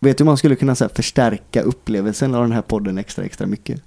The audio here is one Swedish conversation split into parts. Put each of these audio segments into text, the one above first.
Vet du hur man skulle kunna så här, förstärka upplevelsen av den här podden extra, extra mycket?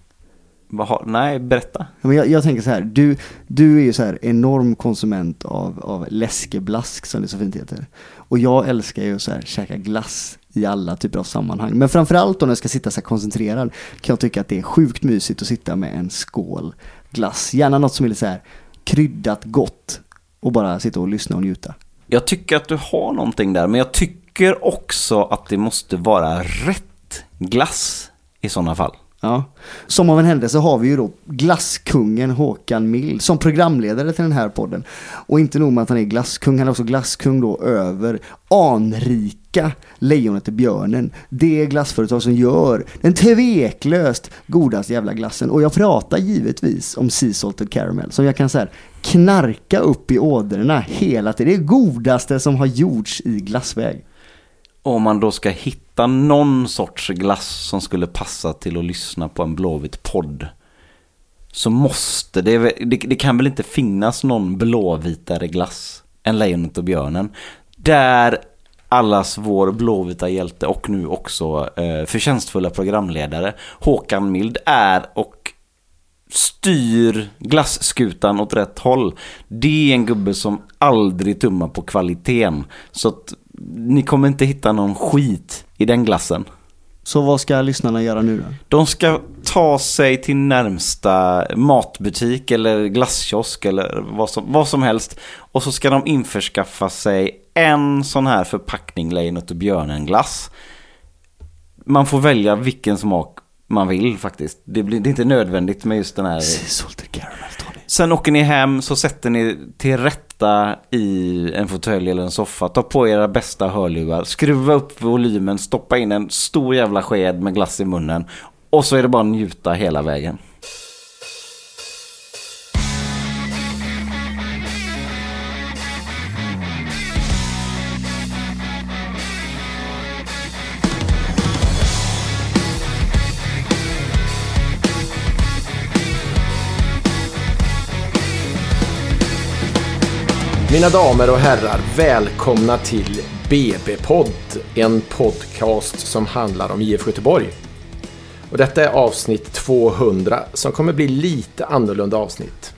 Har, nej, berätta. Men jag, jag tänker så här, du, du är ju så här enorm konsument av, av läskeblask som det så fint heter. Och jag älskar ju så här käka glass i alla typer av sammanhang. Men framförallt om jag ska sitta så här koncentrerad kan jag tycka att det är sjukt mysigt att sitta med en skål glass. Gärna något som är lite så här kryddat gott och bara sitta och lyssna och njuta. Jag tycker att du har någonting där, men jag tycker tycker också att det måste vara rätt glass i sådana fall. Ja. Som av en händelse har vi ju då glasskungen Håkan Mild som programledare till den här podden. Och inte nog med att han är glasskung, han är också glasskung då över anrika Lejonet och björnen. Det glassföretag som gör den tveklöst godaste jävla glassen. Och jag pratar givetvis om Sea Salted Caramel som jag kan så här knarka upp i ådrorna hela tiden. Det är godaste som har gjorts i glassväg. Om man då ska hitta någon sorts glass som skulle passa till att lyssna på en Blåvitt podd. Så måste det, det, det kan väl inte finnas någon blåvitare glass än Lejonet och björnen. Där allas vår blåvita hjälte och nu också eh, förtjänstfulla programledare Håkan Mild är och styr glasskutan åt rätt håll. Det är en gubbe som aldrig tummar på kvaliteten. Så att ni kommer inte hitta någon skit i den glassen. Så vad ska lyssnarna göra nu då? De ska ta sig till närmsta matbutik eller glasskiosk eller vad som, vad som helst. Och så ska de införskaffa sig en sån här förpackning Lejonet och björnen glass. Man får välja vilken smak man vill faktiskt. Det, blir, det är inte nödvändigt med just den här. Sea Salted Caramel. Sen åker ni hem så sätter ni till rätta i en fåtölj eller en soffa. Ta på era bästa hörlurar. Skruva upp volymen. Stoppa in en stor jävla sked med glass i munnen. Och så är det bara att njuta hela vägen. Mina damer och herrar, välkomna till BB-podd. En podcast som handlar om IF Göteborg. Och detta är avsnitt 200 som kommer bli lite annorlunda avsnitt.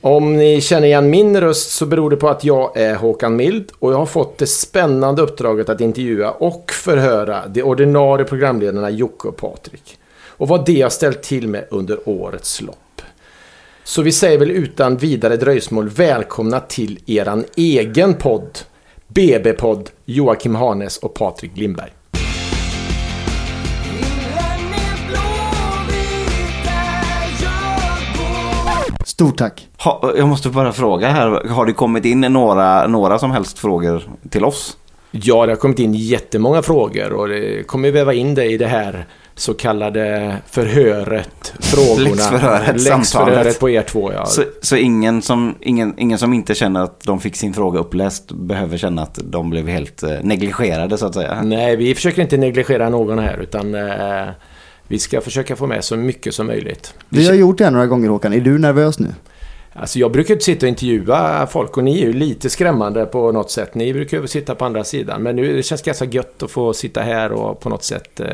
Om ni känner igen min röst så beror det på att jag är Håkan Mild och jag har fått det spännande uppdraget att intervjua och förhöra de ordinarie programledarna Jocke och Patrik. Och vad det har ställt till med under årets lopp. Så vi säger väl utan vidare dröjsmål välkomna till eran egen podd. BB-podd Joakim Hanes och Patrik Lindberg. Stort tack. Ha, jag måste bara fråga här. Har det kommit in några, några som helst frågor till oss? Ja, det har kommit in jättemånga frågor och det kommer väva in det i det här så kallade förhöret, frågorna. Läxförhöret, Läxförhöret på er två, ja. Så, så ingen, som, ingen, ingen som inte känner att de fick sin fråga uppläst behöver känna att de blev helt eh, negligerade så att säga? Nej, vi försöker inte negligera någon här utan eh, vi ska försöka få med så mycket som möjligt. Vi har gjort det här några gånger Håkan. Är du nervös nu? Alltså jag brukar inte sitta och intervjua folk och ni är ju lite skrämmande på något sätt. Ni brukar ju sitta på andra sidan. Men nu det känns ganska gött att få sitta här och på något sätt eh,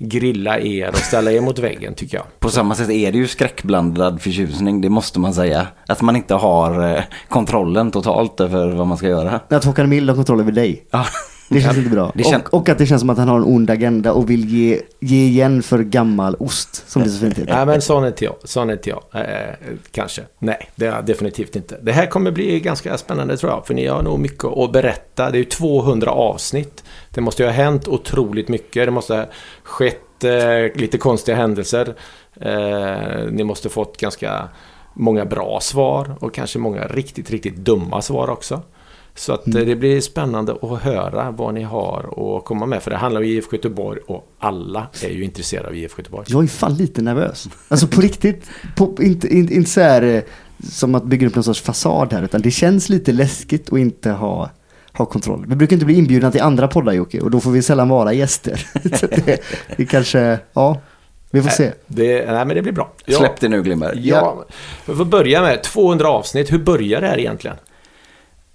grilla er och ställa er mot väggen tycker jag. På samma sätt är det ju skräckblandad förtjusning, det måste man säga. Att man inte har eh, kontrollen totalt över vad man ska göra. Att Håkan Mild har kontroll över dig. Ja. Det känns inte bra. Det kän- och, och att det känns som att han har en ond agenda och vill ge, ge igen för gammal ost, som det så fint heter. Nej men sån är inte jag. Sån är inte jag. Eh, kanske. Nej, det är jag definitivt inte. Det här kommer bli ganska spännande tror jag. För ni har nog mycket att berätta. Det är ju 200 avsnitt. Det måste ju ha hänt otroligt mycket. Det måste ha skett eh, lite konstiga händelser. Eh, ni måste fått ganska många bra svar och kanske många riktigt, riktigt dumma svar också. Så att eh, det blir spännande att höra vad ni har att komma med. För det handlar om IFK Göteborg och alla är ju intresserade av IFK Göteborg. Jag är fan lite nervös. Alltså på riktigt. På, inte, inte, inte så här eh, som att bygga upp någon sorts fasad här. Utan det känns lite läskigt att inte ha, ha kontroll. Vi brukar inte bli inbjudna till andra poddar Jocke. Och då får vi sällan vara gäster. Så det, det kanske, ja. Vi får se. Det, nej, men det blir bra. Ja. Släpp det nu Glimberg. Ja, vi får börja med 200 avsnitt. Hur börjar det här egentligen?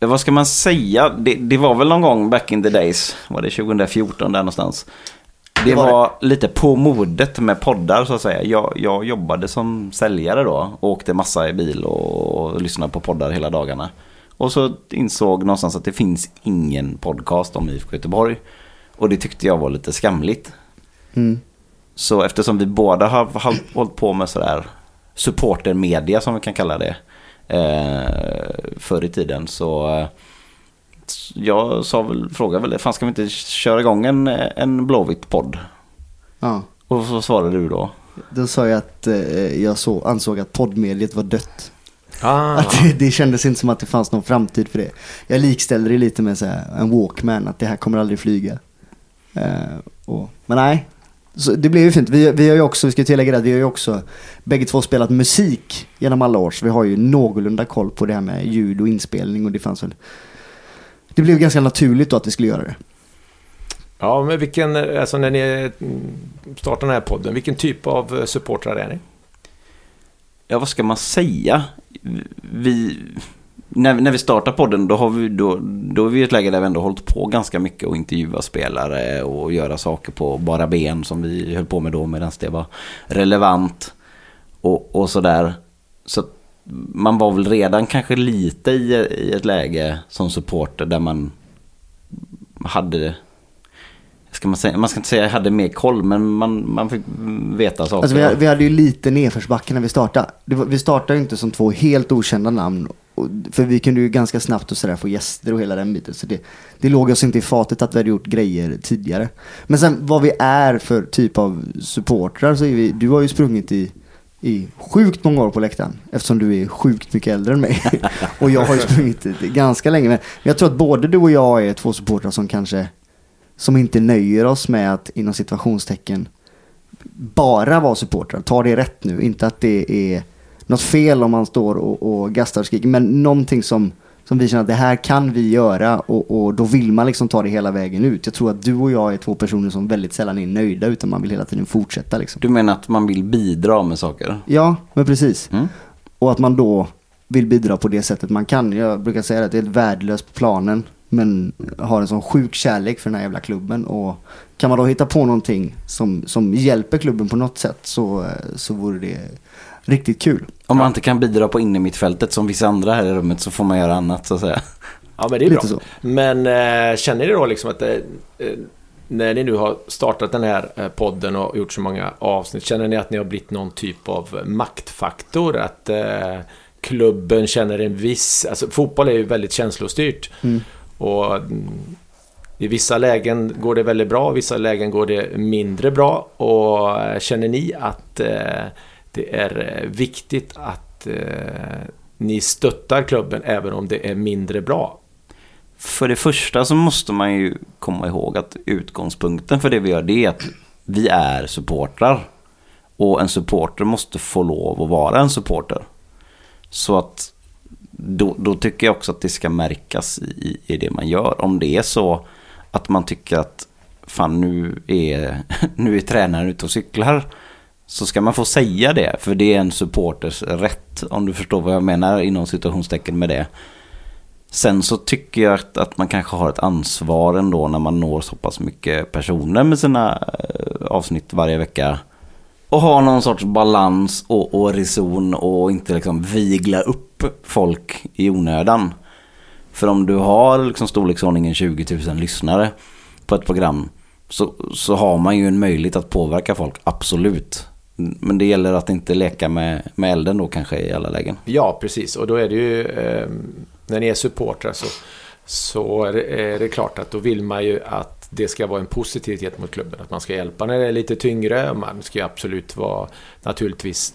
Vad ska man säga? Det, det var väl någon gång back in the days. Var det 2014 där någonstans? Det, Det var var, lite på modet med poddar så att säga. Jag, jag jobbade som säljare då. Åkte massa i bil och, och lyssnade på poddar hela dagarna. Och så insåg någonstans att det finns ingen podcast om IFK Göteborg. Och det tyckte jag var lite skamligt. Mm. Så eftersom vi båda har har hållit på med sådär supportermedia som vi kan kalla det. Eh, förr i tiden så eh, jag sa väl, frågade väl, fan ska vi inte köra igång en, en Blåvitt podd? Ja. Och så svarade du då. Då sa jag att eh, jag så, ansåg att poddmediet var dött. Ah, Att det, det kändes inte som att det fanns någon framtid för det. Jag likställer det lite med så här, en walkman, att det här kommer aldrig flyga. Eh, och, men nej, så det blev ju fint. Vi, vi har ju också, vi ska tillägga det, vi har ju också bägge två spelat musik genom alla år. Så vi har ju någorlunda koll på det här med ljud och inspelning och det fanns väl. Det blev ganska naturligt då att vi skulle göra det. ja, men vilken, alltså när ni startar den här podden, vilken typ av supportrar är ni? Ja, vad ska man säga? Vi, när, när vi startar podden då, har vi, då, då är vi i ett läge där vi ändå hållit på ganska mycket och intervjua spelare och göra saker på bara ben som vi höll på med då medan det var relevant och, och sådär. Så man var väl redan kanske lite i, i ett läge som supporter där man hade Ska man, säga, man ska inte säga att jag hade mer koll, men man, man fick veta saker. Alltså vi, vi hade ju lite nedförsbacke när vi startade. Det var, vi startade ju inte som två helt okända namn. Och, för vi kunde ju ganska snabbt och sådär få gäster och hela den biten. Så det, det låg oss inte i fatet att vi hade gjort grejer tidigare. Men sen vad vi är för typ av supportrar så är vi, du har ju sprungit i, i sjukt många år på läktaren. Eftersom du är sjukt mycket äldre än mig. och jag har ju sprungit i- ganska länge. Men jag tror att både du och jag är två supportrar som kanske som inte nöjer oss med att inom situationstecken bara vara supportrar. Ta det rätt nu. Inte att det är något fel om man står och, och gastar och skriker. Men någonting som, som vi känner att det här kan vi göra och, och då vill man liksom ta det hela vägen ut. Jag tror att du och jag är två personer som väldigt sällan är nöjda utan man vill hela tiden fortsätta liksom. Du menar att man vill bidra med saker? Ja, men precis. Mm. Och att man då vill bidra på det sättet man kan. Jag brukar säga att det är helt värdelöst på planen. Men har en sån sjuk kärlek för den här jävla klubben. Och kan man då hitta på någonting som, som hjälper klubben på något sätt så, så vore det riktigt kul. Om man inte kan bidra på innermittfältet som vissa andra här i rummet så får man göra annat så att säga. Ja, men det är Lite bra. så. Men eh, känner ni då liksom att det, eh, när ni nu har startat den här podden och gjort så många avsnitt, känner ni att ni har blivit någon typ av maktfaktor? Att eh, klubben känner en viss... Alltså fotboll är ju väldigt känslostyrt. Mm. Och mm, i vissa lägen går det väldigt bra, i vissa lägen går det mindre bra. Och känner ni att eh, det är eh, viktigt att eh, ni stöttar klubben även om det är mindre bra? För det första så måste man ju komma ihåg att utgångspunkten för det vi gör det är att vi är supportrar. Och en supporter måste få lov att vara en supporter. Så att då, då tycker jag också att det ska märkas i, i det man gör. Om det är så att man tycker att fan nu är, nu är tränaren ute och cyklar. Så ska man få säga det. För det är en supporters rätt. Om du förstår vad jag menar inom situationstecken med det. Sen så tycker jag att, att man kanske har ett ansvar ändå när man når så pass mycket personer med sina eh, avsnitt varje vecka. Och ha någon sorts balans och, och reson och inte liksom vigla upp folk i onödan. För om du har liksom storleksordningen 20 000 lyssnare på ett program så, så har man ju en möjlighet att påverka folk, absolut. Men det gäller att inte leka med, med elden då kanske i alla lägen. Ja, precis. Och då är det ju... Eh, när ni är supportrar så, så är, det, klart att då vill man ju att det ska vara en positivitet mot klubben. Att man ska hjälpa när det är lite tyngre. Man ska ju absolut vara naturligtvis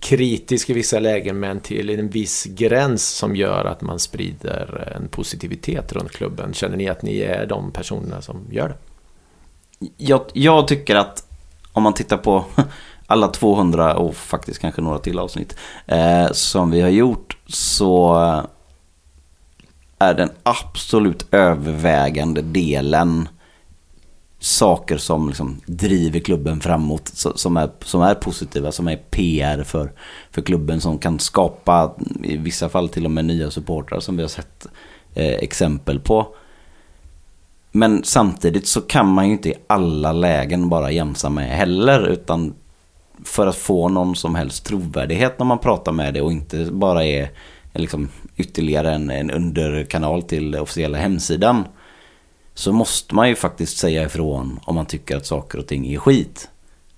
kritisk i vissa lägen men till en viss gräns som gör att man sprider en positivitet runt klubben. Känner ni att ni är de personerna som gör det? Jag, jag tycker att om man tittar på alla 200 och faktiskt kanske några till avsnitt eh, som vi har gjort så är den absolut övervägande delen saker som liksom driver klubben framåt, som är, som är positiva, som är PR för, för klubben, som kan skapa i vissa fall till och med nya supportrar som vi har sett eh, exempel på. Men samtidigt så kan man ju inte i alla lägen bara jämsa med heller. Utan för att få någon som helst trovärdighet när man pratar med det och inte bara är liksom ytterligare en, en underkanal till officiella hemsidan. Så måste man ju faktiskt säga ifrån om man tycker att saker och ting är skit.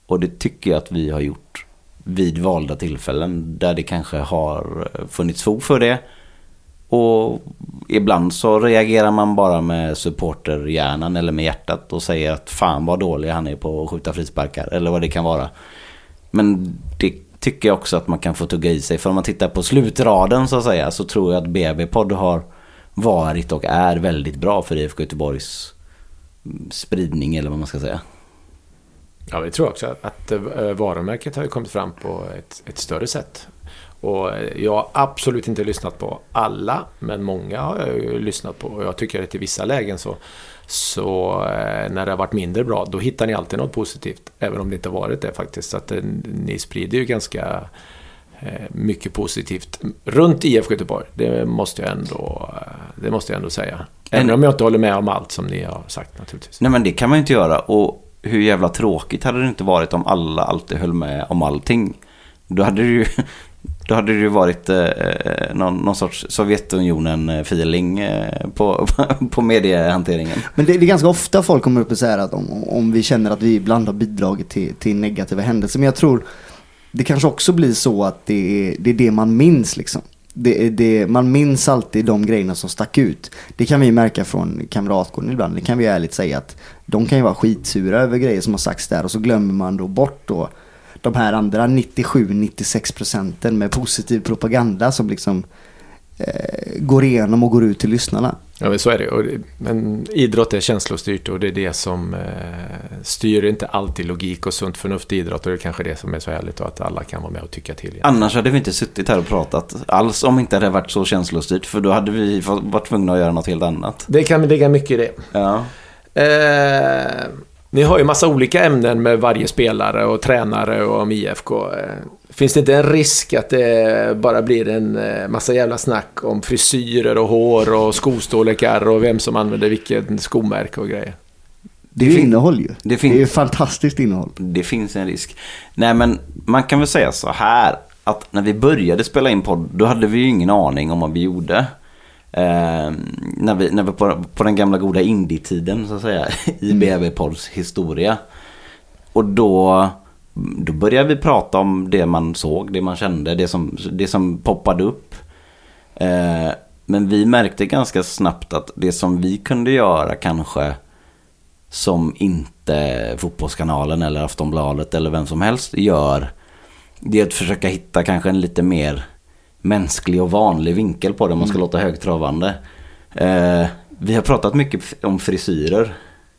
Och det tycker jag att vi har gjort vid valda tillfällen där det kanske har funnits fog för det. Och ibland så reagerar man bara med supporterhjärnan eller med hjärtat och säger att fan vad dålig han är på att skjuta frisparkar eller vad det kan vara. Men det tycker jag också att man kan få tugga i sig. För om man tittar på slutraden så att säga så tror jag att BB-podd har varit och är väldigt bra för IFK Göteborgs mm, spridning eller vad man ska säga. Ja, vi tror också att, att eh, varumärket har kommit fram på ett, ett större sätt. Och jag har absolut inte lyssnat på alla, men många har jag ju lyssnat på. Och jag tycker att i vissa lägen så, så eh, när det har varit mindre bra, då hittar ni alltid något positivt. Även om det inte har varit det faktiskt. Så att eh, ni sprider ju ganska eh, mycket positivt runt IFK Göteborg. Det måste jag ändå, det måste jag ändå säga. Även om jag inte håller med om allt som ni har sagt naturligtvis. Nej men det kan man ju inte göra. Och hur jävla tråkigt hade det inte varit om alla alltid höll med om allting. Då hade det ju, då hade det ju varit eh, eh någon, någon sorts Sovjetunionen-feeling eh, eh, på, på mediehanteringen. Men det, det, är ganska ofta folk kommer upp och säger att om, om vi känner att vi ibland har bidragit till, till negativa händelser. Men jag tror det kanske också blir så att det är det, är det man minns liksom. Det, det, man minns alltid de grejerna som stack ut. Det kan vi märka från kamratgården ibland. Det kan vi ärligt säga att de kan ju vara skitsura över grejer som har sagts där och så glömmer man då bort då de här andra 97-96 procenten med positiv propaganda som liksom eh, går igenom och går ut till lyssnarna. Ja, men så är det. Men idrott är känslostyrt och det är det som eh, styr inte alltid logik och sunt förnuft i idrott. Och det är kanske det som är så härligt och att alla kan vara med och tycka till. Igen. Annars hade vi inte suttit här och pratat alls om inte det hade varit så känslostyrt. För då hade vi varit tvungna att göra något helt annat. Det kan ligga mycket i det. Ja. Eh, ni har ju massa olika ämnen med varje spelare och tränare och om IFK. Eh, finns det inte en risk att det bara blir en eh, massa jävla snack om frisyrer och hår och skostorlekar och vem som använder vilket skomärke och grejer? Det är ju innehåll ju. Det, fin- det är fantastiskt innehåll. Det finns en risk. Nej men man kan väl säga så här att när vi började spela in podd då hade vi ju ingen aning om vad vi gjorde. Eh, när vi, när vi på, på den gamla goda indie-tiden så att säga i mm. BB-pods historia. Och då, då började vi prata om det man såg, det man kände, det som, det som poppade upp. Eh, men vi märkte ganska snabbt att det som vi kunde göra kanske som inte Fotbollskanalen eller Aftonbladet eller vem som helst gör. Det är att försöka hitta kanske en lite mer mänsklig och vanlig vinkel på det om man ska mm. låta högtravande. Eh, vi har pratat mycket om frisyrer.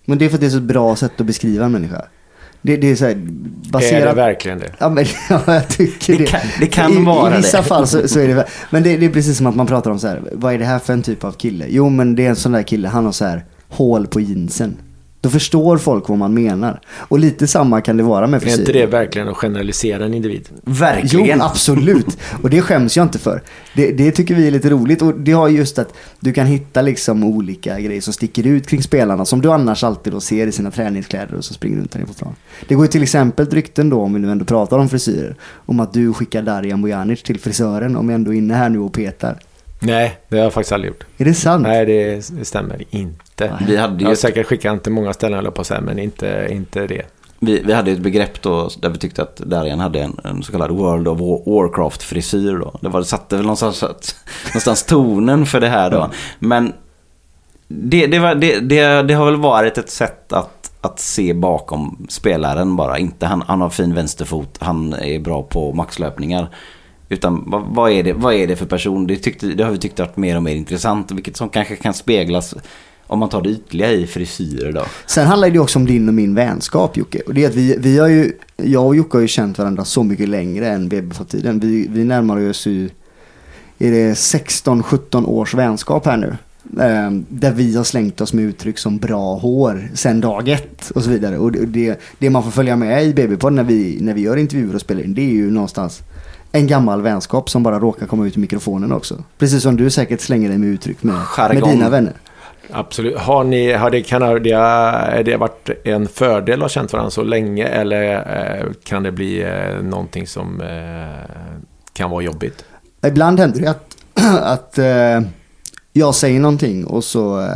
Men det är för att det är så ett bra sätt att beskriva en människa. Det, det är så här, baserat... Är det verkligen det? Ja, men, ja jag tycker det. Det kan, det kan I, vara det. I vissa det. fall så, så, är det Men det, det, är precis som att man pratar om så här, vad är det här för en typ av kille? Jo men det är en sån där kille, han har så här hål på jeansen. Då förstår folk vad man menar. Och lite samma kan det vara med frisyr. Är inte det verkligen att generalisera en individ? Verkligen. Jo, absolut. Och det skäms jag inte för. Det, det, tycker vi är lite roligt. Och det har just att du kan hitta liksom olika grejer som sticker ut kring spelarna. Som du annars alltid då ser i sina träningskläder och så springer runt där på plan. Det går ju till exempel rykten då, om vi nu ändå pratar om frisyrer. Om att du skickar Darjan Bojanic till frisören om vi ändå är inne här nu och petar. Nej, det har jag faktiskt aldrig gjort. Är det sant? Nej, det, stämmer inte. Vi hade jag har säkert skickat den till många ställen, på sig, men inte, inte det. Vi, vi hade ett begrepp då där vi tyckte att Darjan hade en, en så kallad World of Warcraft-frisyr. Då. Det, var, det satte väl någonstans, någonstans tonen för det här då. Men det, det, var, det, det, det har väl varit ett sätt att, att se bakom spelaren bara. Inte han, han har fin vänsterfot, han är bra på maxlöpningar. Utan vad, vad, är det, vad är det för person? Det, tyckte, det har vi tyckt varit mer och mer intressant. Vilket som kanske kan speglas om man tar det ytliga i frisyrer då. Sen handlar det också om din och min vänskap Jocke. Och det är att vi, vi har ju, jag och Jocke har ju känt varandra så mycket längre än BB-tiden. Vi, vi närmar oss ju, är det 16-17 års vänskap här nu. Ehm, där vi har slängt oss med uttryck som bra hår sen dag ett och så vidare. Och det, det man får följa med i BB-podden när vi, när vi gör intervjuer och spelar in, det är ju någonstans en gammal vänskap som bara råkar komma ut i mikrofonen också. Precis som du säkert slänger dig med uttryck med, med dina vänner. Absolut. Har ni, har det, kan det, har det varit en fördel att ha känt varandra så länge eller eh, kan det bli eh, någonting som eh, kan vara jobbigt? Ibland händer det att, att jag säger någonting och så,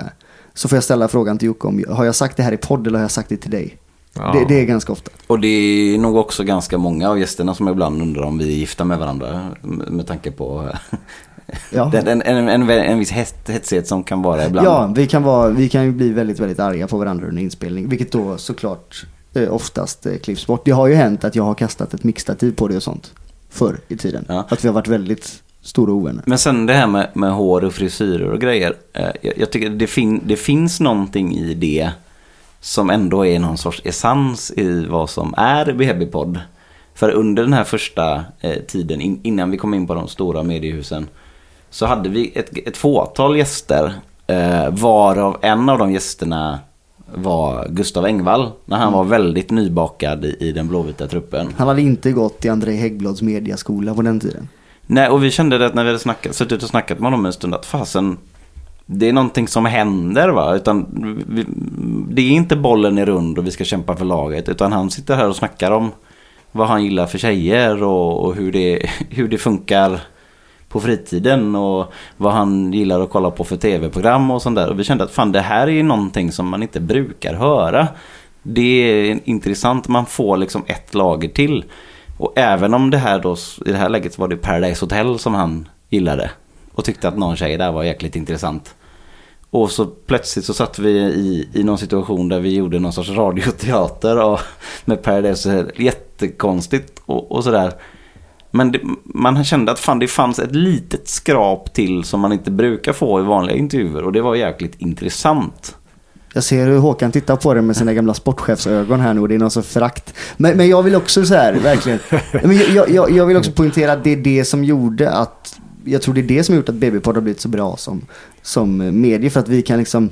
så får jag ställa frågan till Jocke om har jag sagt det här i podd eller har jag sagt det till dig? Ja. Det, det är ganska ofta. Och det är nog också ganska många av gästerna som ibland undrar om vi är gifta med varandra. Med tanke på Ja. en, en, en, en viss het- hetsighet som kan vara ibland. Ja, vi kan, vara, vi kan ju bli väldigt, väldigt arga på varandra under inspelning. Vilket då såklart eh, oftast eh, klipps bort. Det har ju hänt att jag har kastat ett mixtativ på det och sånt. Förr i tiden. Ja. Att vi har varit väldigt stora ovänner. Men sen det här med, med hår och frisyrer och grejer. Eh, jag, jag tycker det, fin, det finns någonting i det som ändå är någon sorts essens i vad som är BB-podd. För under den här första eh, tiden, in, innan vi kom in på de stora mediehusen, så hade vi ett, ett fåtal gäster. Eh, varav en av de gästerna var Gustav Engvall. När han var väldigt nybakad i, i den blåvita truppen. Han hade inte gått i André Häggblads mediaskola på den tiden. Nej, och vi kände det att när vi hade snackat, suttit och snackat med honom en stund att fasen, det är någonting som händer va. Utan vi, det är inte bollen är rund och vi ska kämpa för laget. Utan han sitter här och snackar om vad han gillar för tjejer och, och hur, det, hur det funkar på fritiden och vad han gillar att kolla på för tv-program och sånt där. Och vi kände att fan det här är ju någonting som man inte brukar höra. Det är intressant, man får liksom ett lager till. Och även om det här då, i det här läget så var det Paradise Hotel som han gillade. Och tyckte att någon tjej där var jäkligt intressant. Och så plötsligt så satt vi i, i någon situation där vi gjorde någon sorts radioteater och, med Paradise. Jättekonstigt och, och sådär. Men det, man kände att fan det fanns ett litet skrap till som man inte brukar få i vanliga intervjuer. Och det var jäkligt intressant. Jag ser hur Håkan tittar på det med sina gamla sportchefsögon här nu och det är någon sorts förakt. Men, men jag vill också så här, verkligen. Men jag, jag, jag vill också poängtera att det är det som gjorde att, jag tror det är det som har gjort att BB-podd har blivit så bra som, som medie. För att vi kan liksom,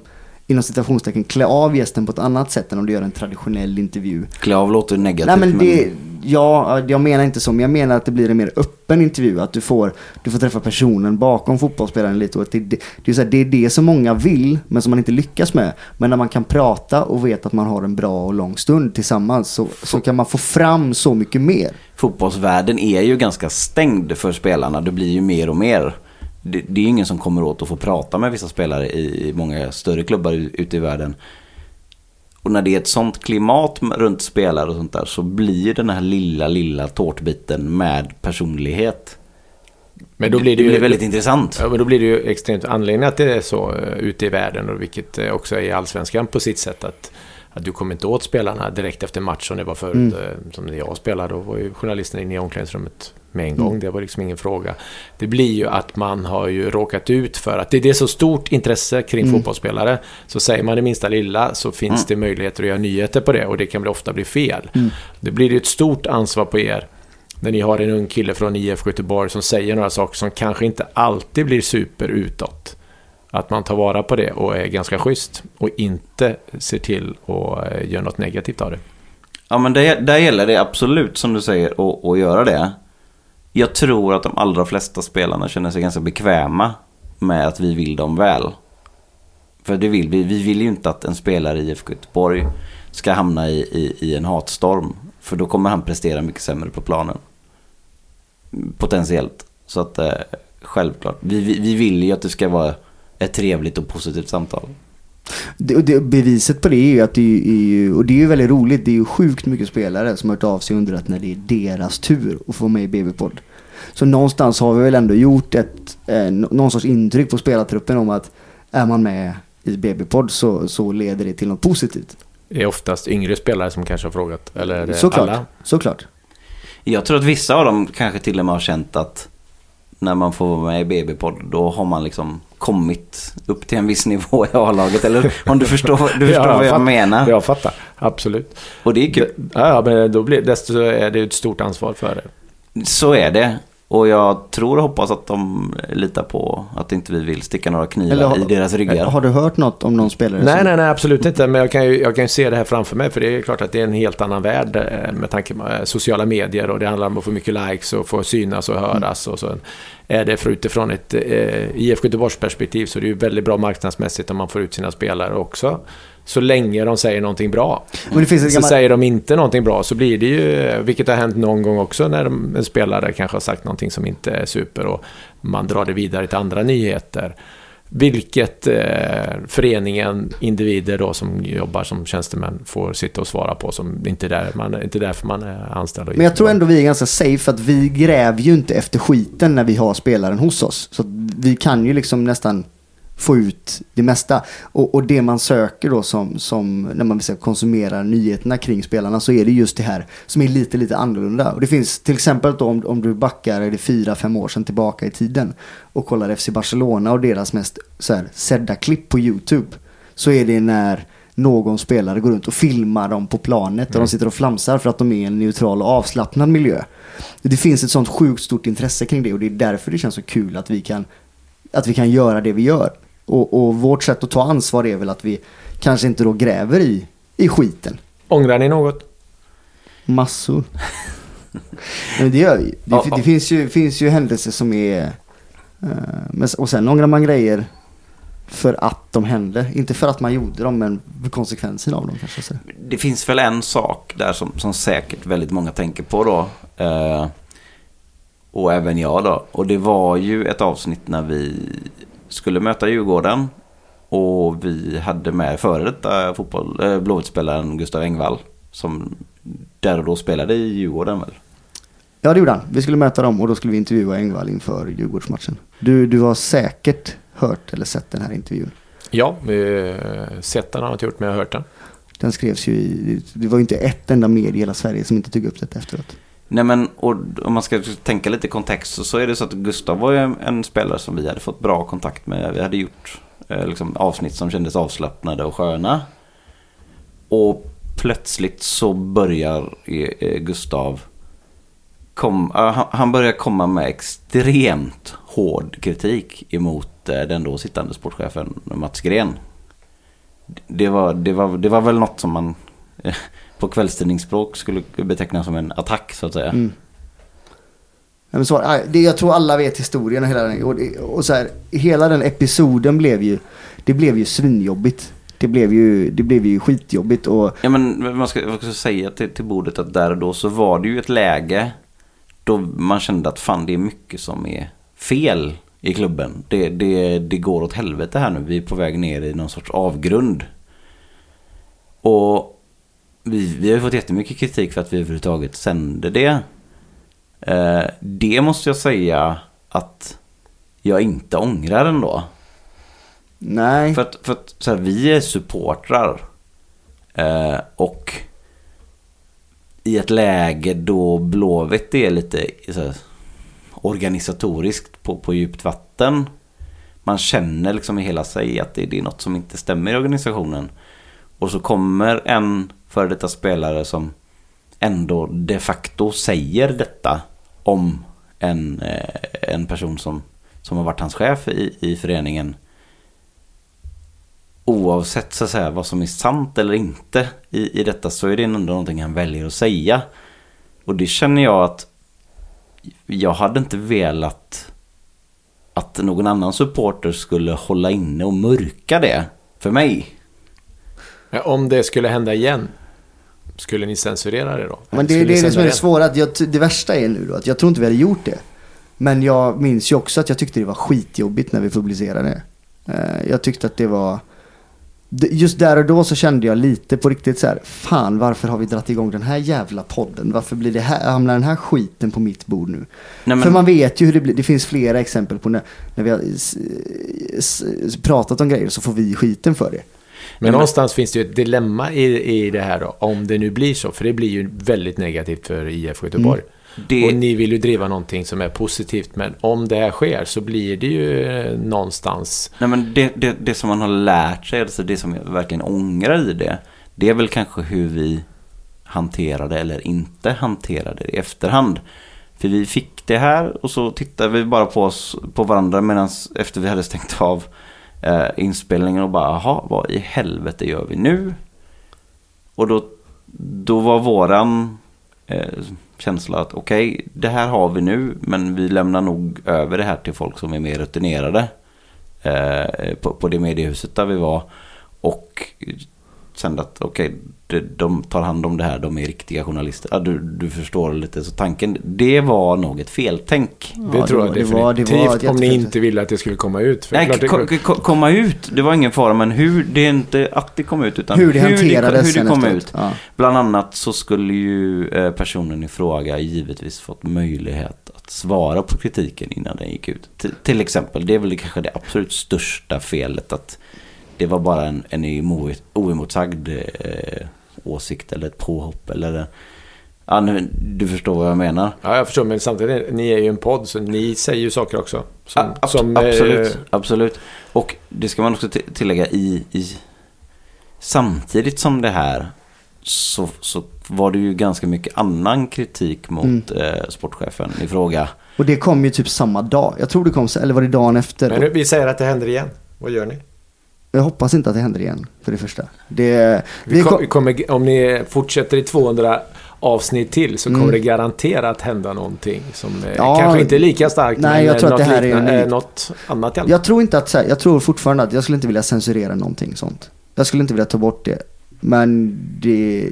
inom citationstecken, klä av gästen på ett annat sätt än om du gör en traditionell intervju. Klä av låter negativt. Nej men det, ja, jag menar inte så, men jag menar att det blir en mer öppen intervju. Att du får, du får träffa personen bakom fotbollsspelaren lite. Och det, det, det, är så här, det är det som många vill, men som man inte lyckas med. Men när man kan prata och vet att man har en bra och lång stund tillsammans så, så kan man få fram så mycket mer. fotbollsvärlden är ju ganska stängd för spelarna. Det blir ju mer och mer. Det, det är ingen som kommer åt att få prata med vissa spelare i många större klubbar ute i världen. Och när det är ett sånt klimat runt spelare och sånt där så blir den här lilla, lilla tårtbiten med personlighet. Men då blir det, det ju blir väldigt intressant. Ja, men då blir det ju extremt anledning att det är så eh, ute i världen och vilket eh, också är i allsvenskan på sitt sätt att, att du kommer inte åt spelarna direkt efter match som det var förut. Mm. eh, Som när jag spelade, då var ju journalisten inne i omklädningsrummet med en gång. Det var liksom ingen fråga. Det blir ju att man har ju råkat ut för att det, det är så stort intresse kring Mm. fotbollsspelare. Så säger man det minsta lilla så finns Mm. det möjligheter att göra nyheter på det och det kan väl ofta bli fel. Mm. Det blir ju ett stort ansvar på er när ni har en ung kille från IF Göteborg som säger några saker som kanske inte alltid blir super utåt. Att man tar vara på det och är ganska schysst och inte ser till att eh, göra något negativt av det. Ja men det, där gäller det absolut som du säger att, att göra det. Jag tror att de allra flesta spelarna känner sig ganska bekväma med att vi vill dem väl. För det vill vi. Vi vill ju inte att en spelare i IFK Göteborg ska hamna i, i, i en hatstorm. För då kommer han prestera mycket sämre på planen. Potentiellt. Så att eh, självklart. Vi, vi, vi vill ju att det ska vara ett trevligt och positivt samtal. Det, det, beviset på det är ju att det är, är ju, och det är ju väldigt roligt, det är ju sjukt mycket spelare som har hört av sig och undrat när det är deras tur att få med i BB-podd. Så någonstans har vi väl ändå gjort ett, eh, nå- någon sorts intryck på spelartruppen om att är man med i BB-podd så, så leder det till något positivt. Det är oftast yngre spelare som kanske har frågat. Eller är det Såklart. alla? Såklart. Jag tror att vissa av dem kanske till och med har känt att när man får vara med i BB-podd då har man liksom kommit upp till en viss nivå i A-laget. Eller om du förstår, du förstår vad jag fattar. menar. Jag fattar, absolut. Och det är kul. Ja, men då blir, desto är det ett stort ansvar för det. Så är det. Och jag tror och hoppas att de litar på att inte vi vill sticka några knivar har- i deras ryggar. Har du hört något om någon spelare Nej, som... nej, nej, absolut inte. Men jag kan, ju, jag kan ju se det här framför mig. För det är klart att det är en helt annan värld eh, med tanke på eh, sociala medier. Och det handlar om att få mycket likes och få synas och höras. Och så är det för utifrån ett eh, IFK Göteborgs perspektiv så är det ju väldigt bra marknadsmässigt om man får ut sina spelare också. Så länge de säger någonting bra. Så gammalt... säger de inte någonting bra så blir det ju, vilket har hänt någon gång också när en spelare kanske har sagt någonting som inte är super och man drar det vidare till andra nyheter. Vilket eh, föreningen, individer då som jobbar som tjänstemän får sitta och svara på som inte är, där, man, inte därför man är anställd. Men jag tror ändå vi är ganska safe för att vi gräver ju inte efter skiten när vi har spelaren hos oss. Så vi kan ju liksom nästan få ut det mesta. Och, och det man söker då som, som när man ska konsumera nyheterna kring spelarna så är det just det här som är lite, lite annorlunda. Och det finns till exempel då om, om du backar är det fyra, fem år sedan tillbaka i tiden och kollar FC Barcelona och deras mest så här, sedda klipp på YouTube. Så är det när någon spelare går runt och filmar dem på planet och de sitter och flamsar för att de är i en neutral och avslappnad miljö. Det finns ett sånt sjukt stort intresse kring det och det är därför det känns så kul att vi kan, att vi kan göra det vi gör. Och, och vårt sätt att ta ansvar är väl att vi kanske inte då gräver i, i skiten. Ångrar ni något? Massor. Men det gör vi. Det, Ja, ja. det finns, ju, finns ju händelser som är... eh, och sen ångrar man grejer för att de hände. Inte för att man gjorde dem, men för konsekvensen av dem kanske. Så. Det finns väl en sak där som, som säkert väldigt många tänker på då. Eh, och även jag då. Och det var ju ett avsnitt när vi skulle möta Djurgården. Och vi hade med före detta fotboll, eh, Blåvitt-spelaren Gustav Engvall. Som där och då spelade i Djurgården väl. Ja, det gjorde han. Vi skulle möta dem och då skulle vi intervjua Engvall inför Djurgårdsmatchen. Du, du har säkert hört eller sett den här intervjun. Ja, eh, sett den har jag inte gjort men jag har hört den. Den skrevs ju i... Det var ju inte ett enda medie i hela Sverige som inte tog upp det efteråt. Nej men och om man ska tänka lite kontext så, så är det så att Gustav var ju en, en spelare som vi hade fått bra kontakt med. Vi hade gjort eh, liksom, avsnitt som kändes avslappnade och sköna. Och plötsligt så börjar eh, eh Gustav kom, eh, han, han börjar komma med extremt hård kritik emot eh, den då sittande sportchefen Mats Gren. Det var, det var, det var väl något som man eh, på kvällstidningsspråk skulle beteckna som en attack så att säga. Mm. Ja, men så, det, jag tror alla vet historien och hela den. Och, och så här, hela den episoden blev ju, det blev ju svinjobbigt. Det blev ju, det blev ju skitjobbigt och Ja men man ska, ska säga till, till bordet att där och då så var det ju ett läge då man kände att fan det är mycket som är fel i klubben. Det, det, det går åt helvete här nu. Vi är på väg ner i någon sorts avgrund. Och vi, vi har ju fått jättemycket kritik för att vi överhuvudtaget sände det. Eh, det måste jag säga att jag inte ångrar ändå. nej. För att, för att så här, vi är supportrar. Eh, och i ett läge då Blåvitt är lite här, organisatoriskt på, på djupt vatten. Man känner liksom i hela sig att det, det är något som inte stämmer i organisationen. Och så kommer en före detta spelare som ändå de facto säger detta om en, eh, en person som, som har varit hans chef i, i föreningen oavsett så att säga, vad som är sant eller inte i, i detta så är det ändå någonting han väljer att säga. Och det känner jag att jag hade inte velat att någon annan supporter skulle hålla inne och mörka det för mig. Om det skulle hända igen, skulle ni censurera det då? Men det, det är det som är det svåra. Att jag, det värsta är nu då att jag tror inte vi hade gjort det. Men jag minns ju också att jag tyckte det var skitjobbigt när vi publicerade det. Eh, Jag tyckte att det var... Just där och då så kände jag lite på riktigt så här, fan varför har vi dragit igång den här jävla podden? Varför blir det här, hamnar den här skiten på mitt bord nu? Nej, men, För man vet ju hur det blir. Det finns flera exempel på när, när vi har pratat om grejer så får vi skiten för det. Men någonstans finns det ju ett dilemma i, i det här då, om det nu blir så. För det blir ju väldigt negativt för IF Göteborg. det, Och ni vill ju driva någonting som är positivt, men om det här sker så blir det ju eh, någonstans... nej, men det, det, det som man har lärt sig, alltså det som jag verkligen ångrar i det, det är väl kanske hur vi hanterade eller inte hanterade det i efterhand. För vi fick det här och så tittade vi bara på oss, på varandra medan efter vi hade stängt av eh, inspelningen och bara, jaha, vad i helvete gör vi nu? Och då, då var våran eh, känsla att okej, det här har vi nu, men vi lämnar nog över det här till folk som är mer rutinerade eh, på, på det mediehuset där vi var. Och kände att okej, de, de tar hand om det här, de är riktiga journalister. Ja, du, du förstår lite, så tanken, det var nog ett feltänk. Det Ja, tror det jag var- det var- det definitivt. var ett om ni inte ville att det skulle komma ut. För Nej, klart det- ko- ko- komma ut, det var ingen fara, men hur, det är inte att det kom ut, utan Hur det hanterades hur sen det kom efteråt. ut. Ja. Bland annat så skulle ju eh, personen i fråga givetvis fått möjlighet att svara på kritiken innan den gick ut. Till, till exempel, det är väl kanske det absolut största felet att det var bara en, en emo- oemotsagd eh, åsikt eller ett påhopp eller en- Ja, nu, du förstår vad jag menar. Ja, jag förstår. Men samtidigt, ni är ju en podd, så ni säger ju saker också. Som, A- ab- som, eh, absolut, absolut. Och det ska man också ti- tillägga i, i samtidigt som det här så, så var det ju ganska mycket annan kritik mot Mm. eh, sportchefen i fråga. Och det kom ju typ samma dag. Jag tror det kom, eller var det dagen efter? Men nu, vi säger att det händer igen. Vad gör ni? Jag hoppas inte att det händer igen, för det första. Det, Vi det kom, vi kommer, om ni fortsätter i 200 avsnitt till så kommer Mm. det garanterat hända någonting som eh, Ja, kanske inte är lika starkt. nej, men jag eh, tror att något det här är en- något annat jag tror inte att, jag tror fortfarande att jag skulle inte vilja censurera någonting sånt. Jag skulle inte vilja ta bort det. Men det,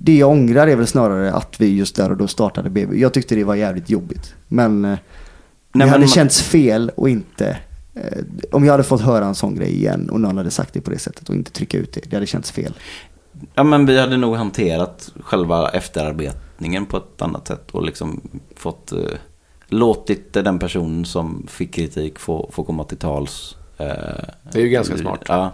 det jag ångrar är väl snarare att vi just där och då startade BB. Jag tyckte det var jävligt jobbigt. Men eh, det Nej, hade men- känts fel och inte om jag hade fått höra en sån grej igen och någon hade sagt det på det sättet och inte trycka ut det. Det hade känts fel. Ja men vi hade nog hanterat själva efterarbetningen på ett annat sätt och liksom fått eh, låtit den personen som fick kritik få, få komma till tals. Eh, Det är ju ganska smart. Ja.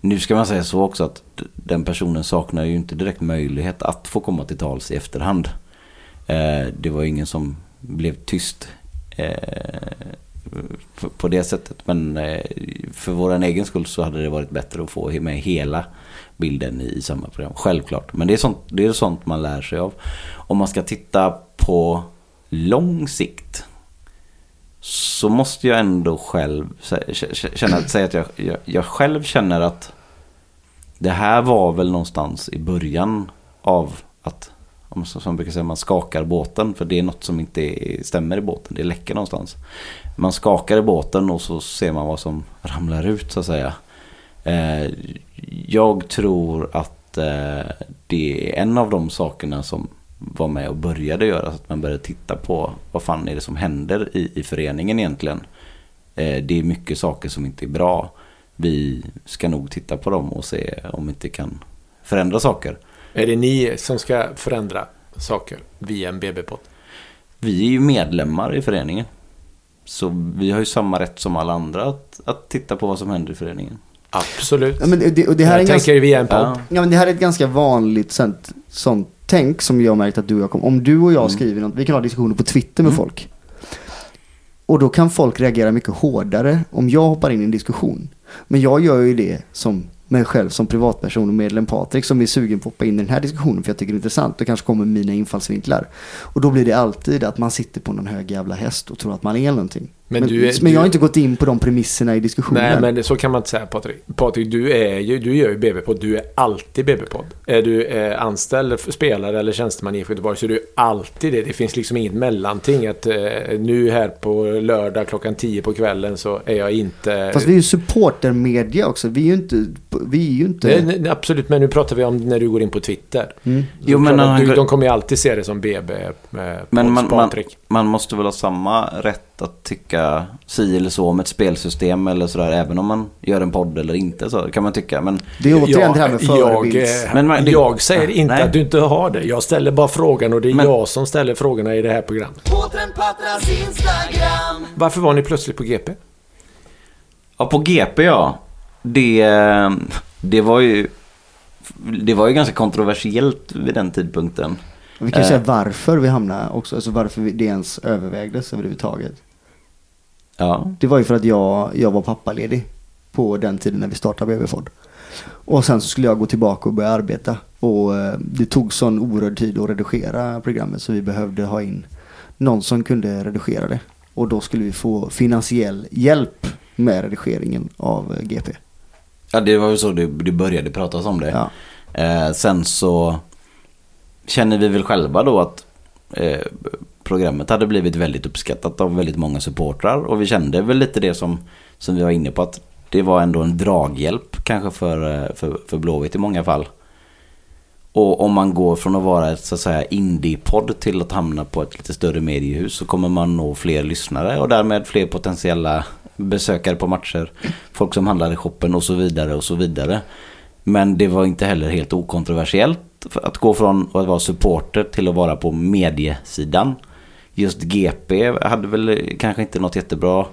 Nu ska man säga så också att den personen saknar ju inte direkt möjlighet att få komma till tals i efterhand. Eh, det var ingen som blev tyst eh, på- det sättet. Men eh, för vår egen skull så hade det varit bättre att få med hela bilden i samma program. Självklart. Men det är sånt, det är sånt man lär sig av. Om man ska titta på lång sikt så måste jag ändå själv känna, säga att jag, jag, jag själv känner att det här var väl någonstans i början av att, om som man brukar säga, man skakar båten. För det är något som inte är- stämmer i båten, det läcker någonstans. Man skakar i båten och så ser man vad som ramlar ut så att säga. Eh, jag tror att eh, det är en av de sakerna som var med och började göra så att man började titta på vad fan är det som händer i, i föreningen egentligen. Eh, det är mycket saker som inte är bra. Vi ska nog titta på dem och se om vi inte kan förändra saker. Är det ni som ska förändra saker via en BB-podd? Vi är ju medlemmar i föreningen. Så vi har ju samma rätt som alla andra att, att titta på vad som händer i föreningen. Absolut. Ja, men det, och det här är jag en ganska, tänker via en podd. Ja. ja, men det här är ett ganska vanligt sånt, sånt tänk som jag har märkt att du och jag kommer. Om du och jag Mm. skriver något, vi kan ha diskussioner på Twitter med Mm. folk. Och då kan folk reagera mycket hårdare om jag hoppar in i en diskussion. Men jag gör ju det som men själv som privatperson och medlem Patrik som är sugen på att hoppa in i den här diskussionen för jag tycker det är intressant och kanske kommer med mina infallsvinklar. Och då blir det alltid att man sitter på någon hög jävla häst och tror att man är någonting. Men Men, du är- men jag har du- inte gått in på de premisserna i diskussionen. Nej, men det- så kan man inte säga Patrik. Patrik, du, är ju, du gör ju BB-podd. Du är alltid BB-podd. Är du eh, anställd, spelare eller tjänsteman i Göteborg så är du alltid det. Det finns liksom inget mellanting. Att eh, nu här på lördag klockan 10 på kvällen så är jag inte... Fast vi är ju supportermedia också. Vi är ju inte... Vi är ju inte... Nej, nej, absolut, men nu pratar vi om när du går in på Twitter. Mm. Jo, men du, de kommer ju alltid se det som BB med Men man, man, måste väl ha samma rätt att tycka si eller så om ett spelsystem eller sådär. Även om man gör en podd eller inte så kan man tycka. Men Det är återigen Jag- det här med jag, förebilds... eh, Men man- det- jag säger inte Nej. att du inte har det. Jag ställer bara frågan och det är Men- jag som ställer frågorna i det här programmet. Varför var ni plötsligt på GP? Ja, på GP ja. Det, det var ju... Det var ju ganska kontroversiellt vid den tidpunkten. Vi kan Eh. säga varför vi hamnade också. Alltså varför vi- det ens övervägdes överhuvudtaget. Ja. Det var ju för att jag, jag var pappaledig på den tiden när vi startade BB-Ford. Och sen så skulle jag gå tillbaka och börja arbeta. Och eh, det tog sån oerhörd tid att redigera programmet så vi behövde ha in någon som kunde redigera det. Och då skulle vi få finansiell hjälp med redigeringen av eh, GP. Ja, det var ju så det, det började pratas om det. Ja. Eh, sen så känner vi väl själva då att eh, programmet hade blivit väldigt uppskattat av väldigt många supportrar. Och vi kände väl lite det som, som vi var inne på att det var ändå en draghjälp kanske för, eh, för, för Blåvitt i många fall. Och om man går från att vara ett så att säga indie-podd till att hamna på ett lite större mediehus så kommer man nå fler lyssnare och därmed fler potentiella besökare på matcher. Folk som handlar i shoppen och så vidare och så vidare. Men det var inte heller helt okontroversiellt att gå från att vara supporter till att vara på mediesidan. Just GP hade väl kanske inte något jättebra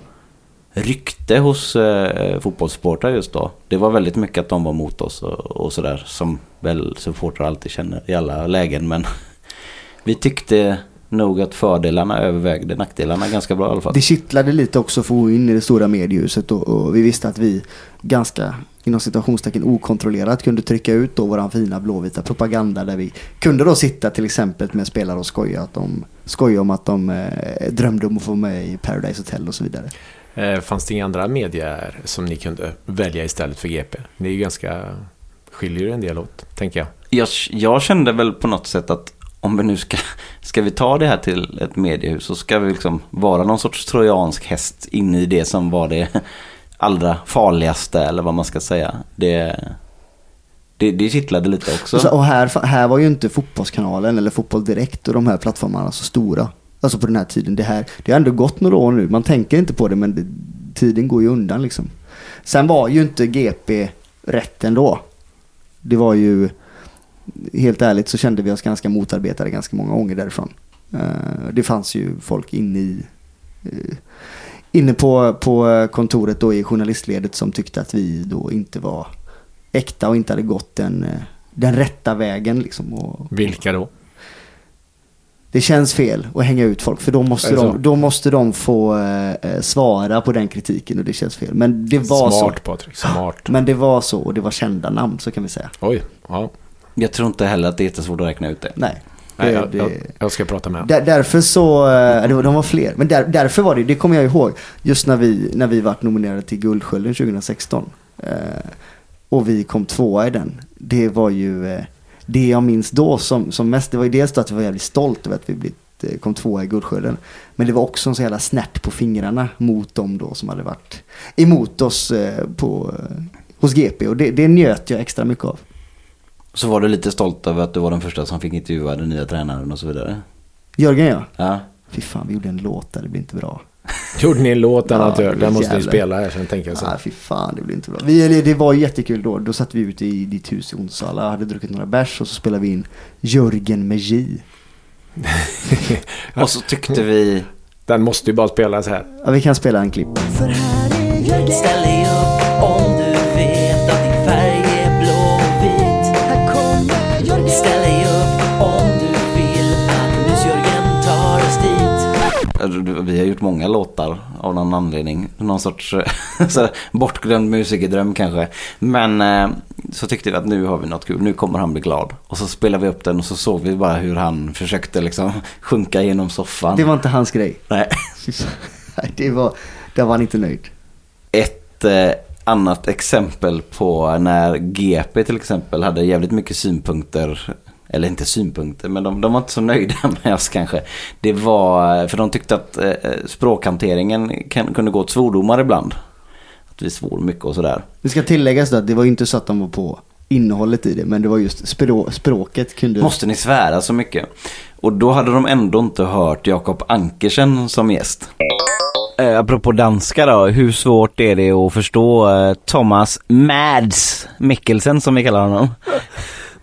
rykte hos eh, fotbollssupportrar just då. Det var väldigt mycket att de var mot oss och, och sådär som väl supportrar alltid känner i alla lägen. Men vi tyckte nog att fördelarna övervägde nackdelarna ganska bra i alla fall. Det kittlade lite också att få in i det stora mediehuset och, och vi visste att vi ganska inom situationstecken okontrollerat kunde trycka ut då våran fina blåvita propaganda där vi kunde då sitta till exempel med spelare och skoja, att de, skoja om att de eh, drömde om att få med i Paradise Hotel och så vidare. Eh, fanns det inga andra medier som ni kunde välja istället för GP? Det är ju ganska... skiljer ju en del åt, tänker jag. Jag, jag kände väl på något sätt att om vi nu ska, ska vi ta det här till ett mediehus så ska vi liksom vara någon sorts trojansk häst in i det som var det allra farligaste eller vad man ska säga. Det, det, det kittlade lite också. Och, så, och här, här var ju inte Fotbollskanalen eller Fotboll Direkt och de här plattformarna så stora. Alltså på den här tiden. Det, här, det har ändå gått några år nu. Man tänker inte på det men det, tiden går ju undan liksom. Sen var ju inte GP rätt ändå. Det var ju, helt ärligt så kände vi oss ganska motarbetade ganska många gånger därifrån. Eh, det fanns ju folk inne i eh, inne på, på kontoret då i journalistledet som tyckte att vi då inte var äkta och inte hade gått den, eh, den rätta vägen liksom. Och, Vilka då? det känns fel att hänga ut folk för då måste, Är det så? de, då måste de få eh, svara på den kritiken och det känns fel. Men det var Smart så. Patrik, smart. Men det var så och det var kända namn så kan vi säga. Oj, ja. Jag tror inte heller att det är jättesvårt att räkna ut det. Nej. Nej, jag, jag, jag ska prata med honom. Där, därför så, eh, det var, de var fler, men där, därför var det, det kommer jag ihåg, just när vi, när vi vart nominerade till Guldskölden 2016. Eh, och vi kom tvåa i den. Det var ju eh, det jag minns då som, som mest, det var ju dels att jag var jävligt stolt över att vi blivit, kom tvåa i Guldskölden. Men det var också en så jävla snärt på fingrarna mot dem då som hade varit emot oss eh, på, hos GP. Och det, det njöt jag extra mycket av. Så var du lite stolt över att du var den första som fick intervjua den nya tränaren och så vidare. Jörgen ja. Ja. Fy fan, vi gjorde en låt där, det blir inte bra. Gjorde ni en låt, den, Ja, den måste ni spela här sen tänker jag så. Nej, fy fan, det blir inte bra. Vi, det, det var jättekul då. Då satt vi ute i ditt hus i Onsala, hade druckit några bärs och så spelade vi in Jörgen med J. Och så tyckte vi... Den måste ju bara spelas här. Ja, vi kan spela en klipp. För här är Jörgen Ställ dig upp Vi har gjort många låtar av någon anledning. Någon sorts eh, så bortglömd musikerdröm kanske. Men eh, så tyckte vi att nu har vi något kul. Nu kommer han bli glad. Och så spelade vi upp den och så såg vi bara hur han försökte liksom sjunka genom soffan. Det var inte hans grej. Nej, det var, där var han inte nöjd. Ett eh, annat exempel på när GP till exempel hade jävligt mycket synpunkter. Eller inte synpunkter, men de, de var inte så nöjda med oss kanske. Det var, för de tyckte att eh, språkhanteringen kan, kunde gå åt svordomar ibland. Att vi svor mycket och sådär. Det ska tilläggas då att det var ju inte så att de var på innehållet i det, men det var just språ, språket kunde... Måste ni svära så mycket? Och då hade de ändå inte hört Jakob Ankersen som gäst. Eh, apropå danska då, hur svårt är det att förstå eh, Thomas Mads Mikkelsen som vi kallar honom?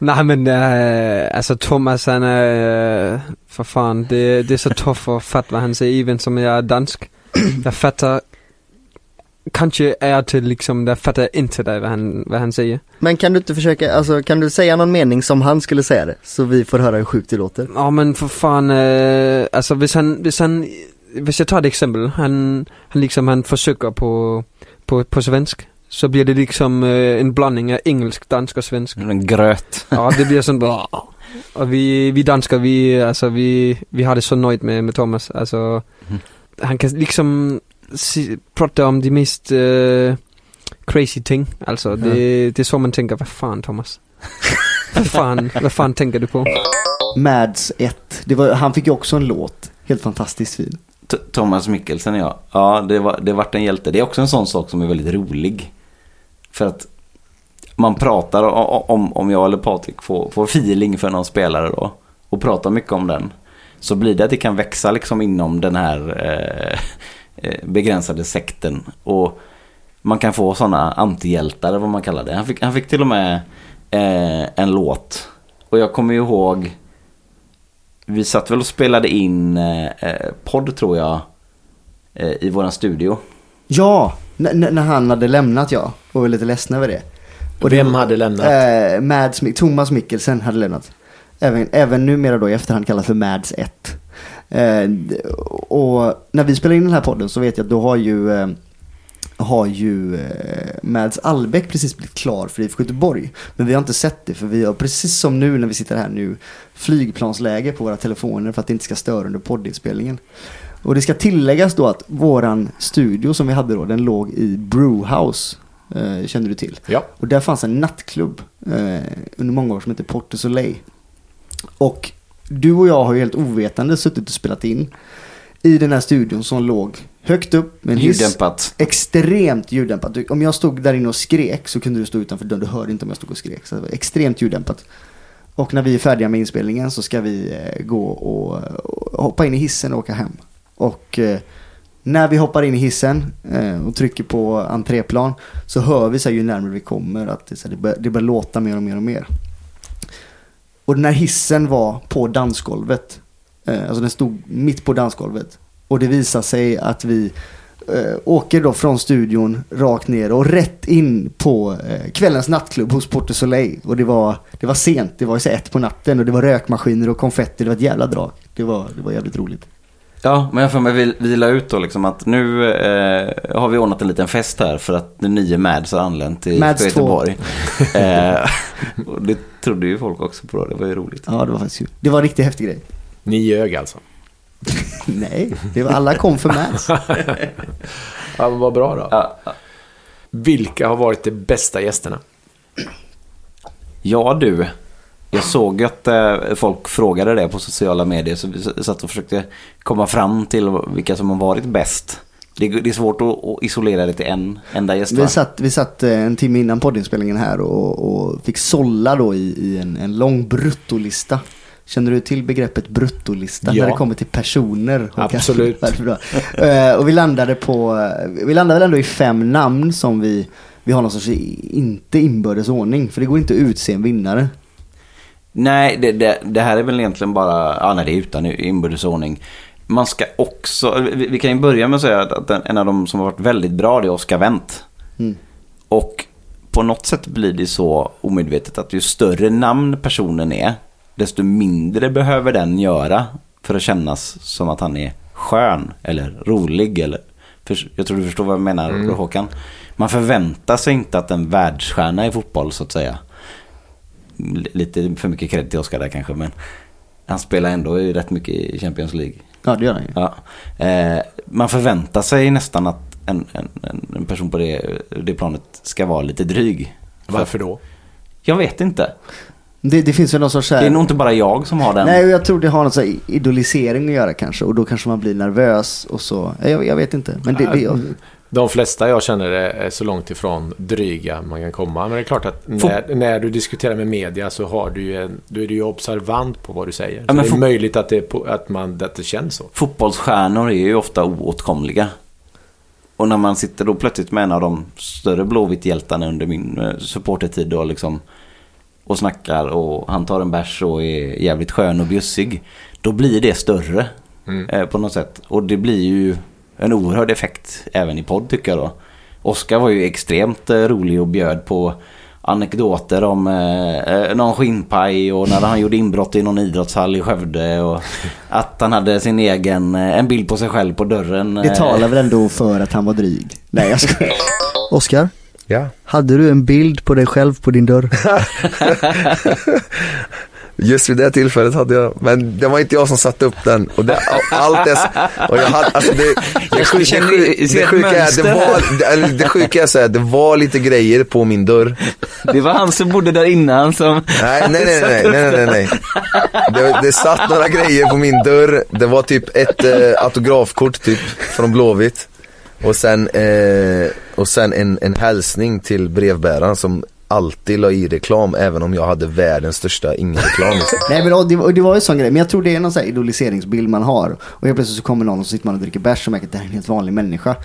Nej men äh, alltså Thomas han är, äh, för fan det, det är så tufft att fatta vad han säger även som jag är dansk. Jag fattar kanske är till liksom, jag fattar inte det vad han, vad han säger. Men kan du inte försöka, alltså kan du säga någon mening som han skulle säga det? Så vi får höra hur sjukt det låter. Ja men för fan, äh, alltså hvis han, hvis han, hvis jag tar ett exempel, han, han liksom han försöker på, på, på svensk. Så blir det liksom eh, en blandning av engelsk, dansk och svensk. En gröt. Ja, det blir sådan bara... Och vi, vi danskar, vi, alltså, vi, vi har det så nöjt med, med Thomas. Alltså, Mhm. han kan liksom si, prata om de mest eh, crazy ting. Alltså, det, det är så man tänker, vad fan Thomas? vad, fan, vad fan tänker du på? Mads 1, det var, han fick ju också en låt. Helt fantastiskt fin. T- Thomas Mikkelsen ja. Ja, det, var, det vart en hjälte. Det är också en sån sak som är väldigt rolig. För att man pratar om, om jag eller Patrik får, får feeling för någon spelare då. Och pratar mycket om den. Så blir det att det kan växa liksom inom den här eh, eh begränsade sekten. Och man kan få sådana antihjältar eller vad man kallar det. Han fick, han fick till och med eh, en låt. Och jag kommer ju ihåg vi satt väl och spelade in eh, eh podd tror jag eh, i våran studio. Ja, n- när han hade lämnat ja. Och var lite ledsen över det. Och det- Vem hade lämnat? Eh, Mads, Thomas Mikkelsen hade lämnat. Även, även numera då i efterhand kallas för Mads 1. Eh, och när vi spelar in den här podden så vet jag att då har ju, eh, har ju eh, Mads Albeck precis blivit klar för IFK Göteborg. Men vi har inte sett det för vi har precis som nu när vi sitter här nu flygplansläge på våra telefoner för att det inte ska störa under poddinspelningen. Och det ska tilläggas då att våran studio som vi hade då, den låg i Brewhouse. Eh, känner du till? Ja. Och där fanns en nattklubb eh, under många år som hette Porto Soleil. Och du och jag har ju helt ovetande suttit och spelat in i den här studion som låg högt upp med en hiss. Ljuddämpat. Extremt ljuddämpat. Om jag stod där inne och skrek så kunde du stå utanför dörren. Du hörde inte om jag stod och skrek. Så det var extremt ljuddämpat. Och när vi är färdiga med inspelningen så ska vi eh, gå och hoppa in i hissen och åka hem. Och eh, när vi hoppar in i hissen eh, och trycker på entréplan så hör vi så här, ju närmare vi kommer att det, så här, det, börjar, det börjar låta mer och mer och mer. Och den här hissen var på dansgolvet. Eh, alltså den stod mitt på dansgolvet. Och det visar sig att vi eh, åker då från studion rakt ner och rätt in på eh, kvällens nattklubb hos Porto Soleil. Och det var, det var sent, det var så ett på natten och det var rökmaskiner och konfetti, det var ett jävla drag. Det var, det var jävligt roligt. Ja, men jag får mig vi- vila ut då liksom att nu eh, har vi ordnat en liten fest här för att den nya Mads har anlänt till Mads Göteborg. eh, och det trodde ju folk också på då, det var ju roligt. Ja, det var faktiskt kul. Det var en riktigt häftig grej. Ni ljög alltså? Nej, det var, alla kom för Mads. Ja, men vad bra då. Ja, ja. Vilka har varit de bästa gästerna? Ja du, jag såg att eh, folk frågade det på sociala medier så vi satt och försökte komma fram till vilka som har varit bäst. Det, är svårt att, isolera det till en enda gäst? Vi satt, vi satt eh, en timme innan poddinspelningen här och, och fick sålla då i, i en, en lång bruttolista. Känner du till begreppet bruttolista Ja. när det kommer till personer? Håkan? Absolut. Eh, och vi landade på, vi landade väl ändå i fem namn som vi, vi har någon sorts i- inte inbördes ordning. För det går inte att utse en vinnare. Nej, det, det, det här är väl egentligen bara, ja nej det är utan inbördesordning. Man ska också, vi, vi kan ju börja med att säga att en, en av de som har varit väldigt bra det är Oscar Wendt. Mm. Och på något sätt blir det så omedvetet att ju större namn personen är, desto mindre behöver den göra för att kännas som att han är skön eller rolig. Eller, för, jag tror du förstår vad jag menar Håkan. Man förväntar sig inte att en världsstjärna i fotboll så att säga. Lite för mycket cred till Oscar där kanske men han spelar ändå rätt mycket i Champions League. Ja, det gör han ju. Ja. Eh, man förväntar sig nästan att en, en, en- person på det, det planet ska vara lite dryg. Varför då? Jag vet inte. Det, det finns väl någon sorts här- Det är nog inte bara jag som har den. Nej, jag tror det har något så idolisering att göra kanske. Och då kanske man blir nervös och så. Jag, jag vet inte. Men det, det, De flesta jag känner är så långt ifrån dryga man kan komma. Men det är klart att när, när du diskuterar med media så har du ju en, då är du ju observant på vad du säger. Men det är möjligt att det, på, att, man, att det känns så. Fotbollsstjärnor är ju ofta oåtkomliga. Och när man sitter då plötsligt med en av de större Blåvitt-hjältarna under min eh, supportertid då liksom och snackar och han tar en bärs och är jävligt skön och bjussig. Då blir det större Mm. eh, på något sätt. Och det blir ju en oerhörd effekt även i podd tycker jag då. Oskar var ju extremt eh, rolig och bjöd på anekdoter om eh, eh, någon skinnpaj och när han gjorde inbrott i någon idrottshall i Skövde och att han hade sin egen, eh, en bild på sig själv på dörren. det talar väl ändå för att han var dryg. Nej, jag skojar. Oskar, Ja. Hade du en bild på dig själv på din dörr? Just vid det tillfället hade jag, men det var inte jag som satte upp den. Och det, allt det, och jag hade, alltså det, det, sjuka, det, sjuka är, det var, det, det sjuka är så här, det var lite grejer på min dörr. Det var han som bodde där innan som... Nej, nej, nej, nej, nej, nej, nej. Det, det satt några grejer på min dörr. Det var typ ett eh, autografkort typ från Blåvitt. Och sen, eh, och sen en, en hälsning till brevbäraren som alltid la i reklam även om jag hade världens största ingen reklam. Nej men och det, och det var ju sån grej, men jag tror det är någon sån här idoliseringsbild man har. Och helt plötsligt så kommer någon och så sitter man och dricker bärs och märker att det här är en helt vanlig människa.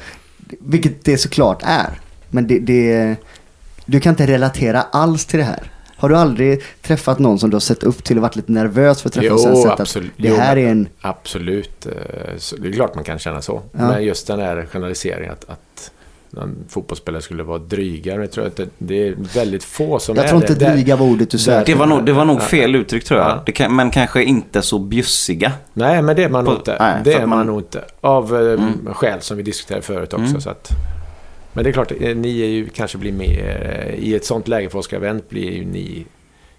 Vilket det såklart är. Men det, det, du kan inte relatera alls till det här. Har du aldrig träffat någon som du har sett upp till och varit lite nervös för att träffa och sen Jo, sett absolut. att det Jo, här är en... Absolut. eh, det är klart man kan känna så. Ja. Men just den här generaliseringen att, att en fotbollsspelare skulle vara drygare. Jag tror att det, det är väldigt få som Jag är tror inte det. Dryga var ordet du sökte. Det var nog, det var nog fel uttryck tror jag. Ja. Det kan, men kanske inte så bjussiga. Nej, men det är man På- nog inte. nej, det är man, man- nog inte. Av eh, Mm. skäl som vi diskuterade förut också. Mm. Så att, men det är klart, eh, ni är ju kanske blir mer... eh, I ett sånt läge för Oscar Wendt blir ju ni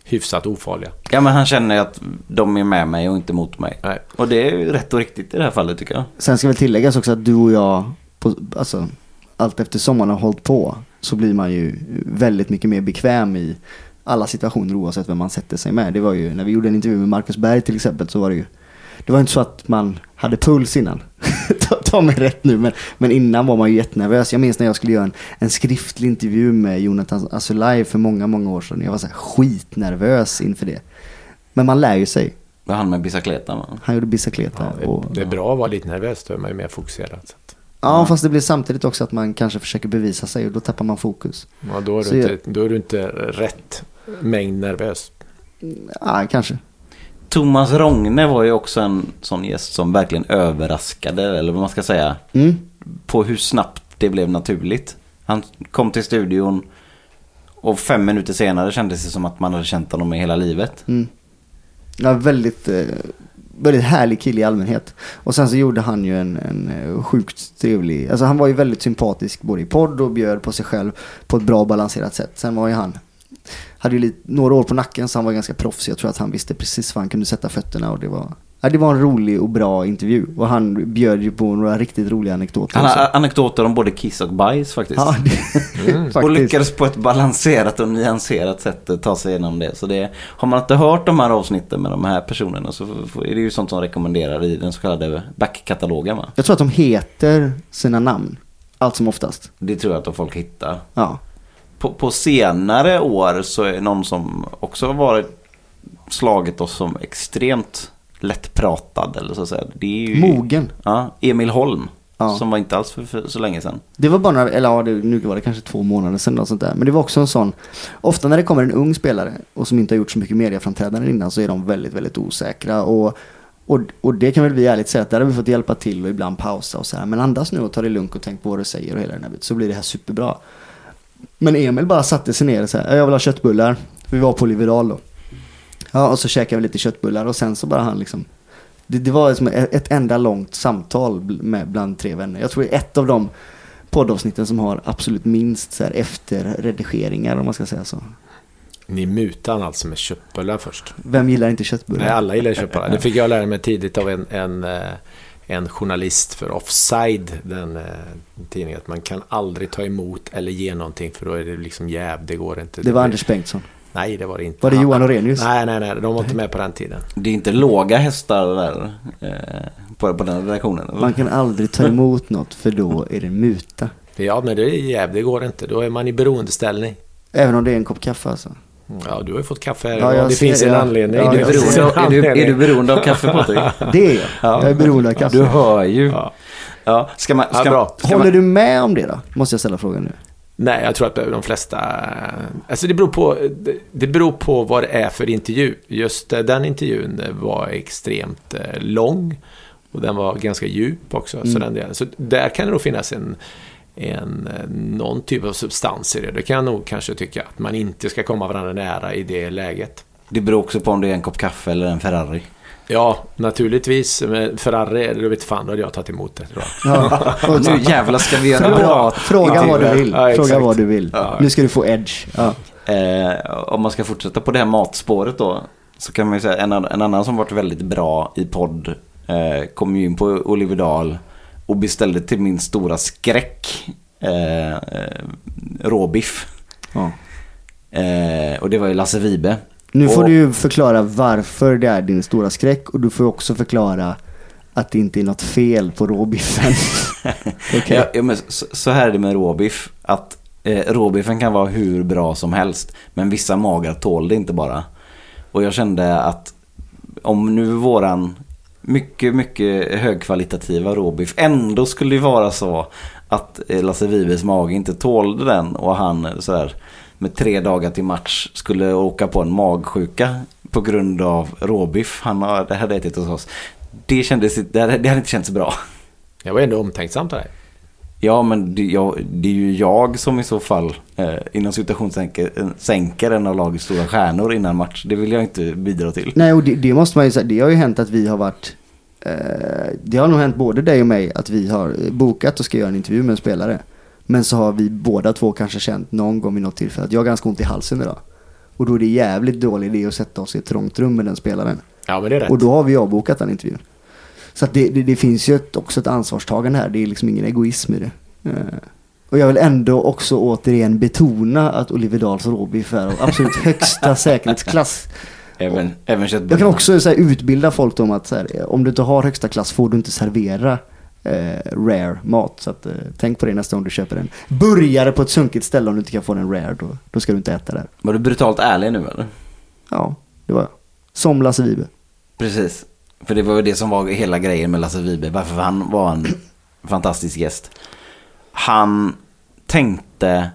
hyfsat ofarliga. Ja men han känner ju att de är med mig och inte mot mig. Nej. Och det är ju rätt och riktigt i det här fallet tycker jag. Sen ska väl tilläggas också att du och jag, på, alltså, allt eftersom man har hållit på, så blir man ju väldigt mycket mer bekväm i alla situationer oavsett vem man sätter sig med. Det var ju, när vi gjorde en intervju med Marcus Berg till exempel, så var det ju, det var inte så att man hade puls innan. ta, ta mig rätt nu, men, men innan var man ju jättenervös. Jag minns när jag skulle göra en, en skriftlig intervju med Jonathan Asulaj för många, många år sedan. Jag var så här skitnervös inför det. Men man lär ju sig. Det var han med bicicletan va? Han gjorde bicicleta. Ja, det, och, det är bra att vara lite nervös, då är man ju mer fokuserad. Så att, Ja, fast det blir samtidigt också att man kanske försöker bevisa sig och då tappar man fokus. ja, då, är du jag- inte, då är du inte rätt mängd nervös. Ja, kanske. Thomas Rogne var ju också en sån gäst som verkligen överraskade, eller vad man ska säga, Mm. på hur snabbt det blev naturligt. Han kom till studion och fem minuter senare kändes det som att man hade känt honom i hela livet. Mm. Ja, väldigt, eh, väldigt härlig kille i allmänhet. Och sen så gjorde han ju en, en eh, sjukt trevlig, alltså han var ju väldigt sympatisk både i podd och bjöd på sig själv på ett bra balanserat sätt. Sen var ju han, hade ju lite, några år på nacken så han var ganska proffsig. Jag tror att han visste precis var han kunde sätta fötterna och det var, ja, det var en rolig och bra intervju. Och han bjöd ju på några riktigt roliga anekdoter. Han har anekdoter om både kiss och bajs faktiskt. Ja, det, Mm. och faktiskt. lyckades på ett balanserat och nyanserat sätt ta sig igenom det. Så det, har man inte hört de här avsnitten med de här personerna så är det ju sånt som rekommenderar i den så kallade backkatalogen va? Jag tror att de heter sina namn. Allt som oftast. Det tror jag att folk hittar. Ja. På, på senare år så är någon som också har varit slagit oss som extremt lättpratad eller så att säga. Det är ju Mogen. Ja, Emil Holm. Ja. Som var inte alls för, för så länge sedan. Det var bara några, eller ja, det, nu var det kanske två månader sedan och sånt där. Men det var också en sån, ofta när det kommer en ung spelare och som inte har gjort så mycket mediaframträdanden innan så är de väldigt, väldigt osäkra. Och, och, och det kan väl vi ärligt säga att där har vi fått hjälpa till och ibland pausa och så här. Men andas nu och ta det lugnt och tänk på vad du säger och hela den här biten så blir det här superbra. Men Emil bara satte sig ner och så här, jag vill ha köttbullar. Vi var på Liberal då. Ja, och så käkade vi lite köttbullar och sen så bara han liksom det, det var som ett, enda långt samtal med, bland tre vänner. Jag tror det är ett av de poddavsnitten som har absolut minst så här efterredigeringar om man ska säga så. Ni mutan alltså med köttbullar först. Vem gillar inte köttbullar? Nej, alla gillar köttbullar. Det fick jag lära mig tidigt av en, en, eh, en journalist för Offside, den eh, tidningen. Att man kan aldrig ta emot eller ge någonting för då är det liksom jäv, det går inte. det var Anders Bengtsson. Nej, det var det inte. Var det Han- Johan Orenius? Nej, nej, nej. De var inte med på den tiden. Det är inte låga hästar där eh, på, på den redaktionen. Eller? Man kan aldrig ta emot något för då är det muta. Ja, men det är jäv, det går inte. Då är man i beroendeställning. Även om det är en kopp kaffe alltså. Ja, du har ju fått kaffe här Ja, jag Det ser finns en Ja. anledning. Ja, Det jag finns ser en är, du, är du beroende av kaffe Patrik? Det är jag. Jag är beroende av kaffe. Du hör ju. Ja. Ja, ska man, ska, Ja, bra. Ska Håller man, du med om det då? Måste jag ställa frågan nu. Nej, jag tror att de flesta... Alltså det beror, på, det- beror på vad det är för intervju. Just eh, den intervjun var extremt eh, lång. Och den var ganska djup också. Så, den delen. så där kan det nog finnas en, en, eh, någon typ av substans i det. Det kan jag nog kanske tycka. Att man inte ska komma varandra nära i det läget. det beror också på om det är en kopp kaffe eller en Ferrari. Ja, naturligtvis. Men Ferrari, då vet fan, då hade jag tagit emot det tror jag. Ja. Och Nu jävlar ska vi göra fråga, bra fråga vad du vill. Ja, fråga vad du vill. Ja. Nu ska du få edge. Ja. Eh, om man ska fortsätta på det här matspåret då. Så kan man ju säga en, en annan som varit väldigt bra i podd. Eh, kom ju in på Oliver Dahl. Och beställde till min stora skräck. Eh, eh, råbiff. Ja. Eh, och det var ju Lasse Vibe. Nu får Och- du ju förklara varför det är din stora skräck och du får också förklara att det inte är något fel på råbiffen. Okej. Ja, ja, men så, så här är det med råbiff. Att eh, råbiffen kan vara hur bra som helst. Men vissa magar tål det inte bara. Och jag kände att om nu våran mycket, mycket högkvalitativa råbiff ändå skulle ju vara så att eh, Lasse Vives mage inte tålde den och han sådär med tre dagar till match skulle åka på en magsjuka på grund av råbiff han har- det hade ätit hos oss. Det, kändes, det, hade, det hade inte känts bra. Jag var ändå omtänksamt av dig. Ja, men det, jag, det är ju jag som i så fall eh, inom situationssänker sänker en av lagets stora stjärnor innan match. Det vill jag inte bidra till. Nej, och det, det måste man ju säga. Det har ju hänt att vi har varit... Eh, det har nog hänt både dig och mig att vi har bokat och ska göra en intervju med en spelare. Men så har vi båda två kanske känt någon gång vid något tillfälle att jag har ganska ont i halsen idag. Och då är det jävligt dålig idé att sätta oss i ett trångt rum med den spelaren. Ja, men det är rätt. Och då har vi avbokat den intervjun. Så det, det, det finns ju ett, också ett ansvarstagande här. Det är liksom ingen egoism i det. Eh, och jag vill ändå också återigen betona att Oliver Dahls råbiff är av absolut högsta säkerhetsklass. Även, även Jag kan också så här, utbilda folk om att här, om du inte har högsta klass får du inte servera rare mat. Så att, eh, tänk på det nästa gång du köper en burgare på ett sunkigt ställe om du inte kan få den rare. Då, då ska du inte äta där. Var du brutalt ärlig nu eller? Ja, det var jag. Som Lasse Vibe. Precis. För det var ju det som var hela grejen med Lasse Vibe. Varför han var en fantastisk gäst. Han tänkte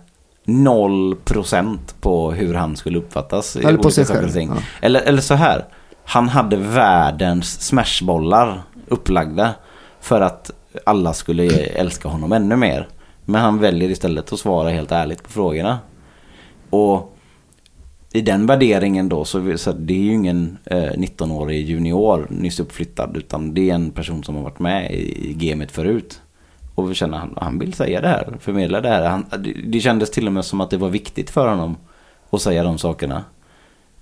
0% på hur han skulle uppfattas. Eller på sig själv, ja. Eller, eller så här. Han hade världens smashbollar upplagda. För att alla skulle älska honom ännu mer. Men han väljer istället att svara helt ärligt på frågorna. Och i den värderingen då så, så det är ju ingen eh, 19-årig junior nyss uppflyttad utan det är en person som har varit med i, i gamet förut. Och vi känner han, han vill säga det här, förmedla det här. Han, det, det kändes till och med som att det var viktigt för honom att säga de sakerna.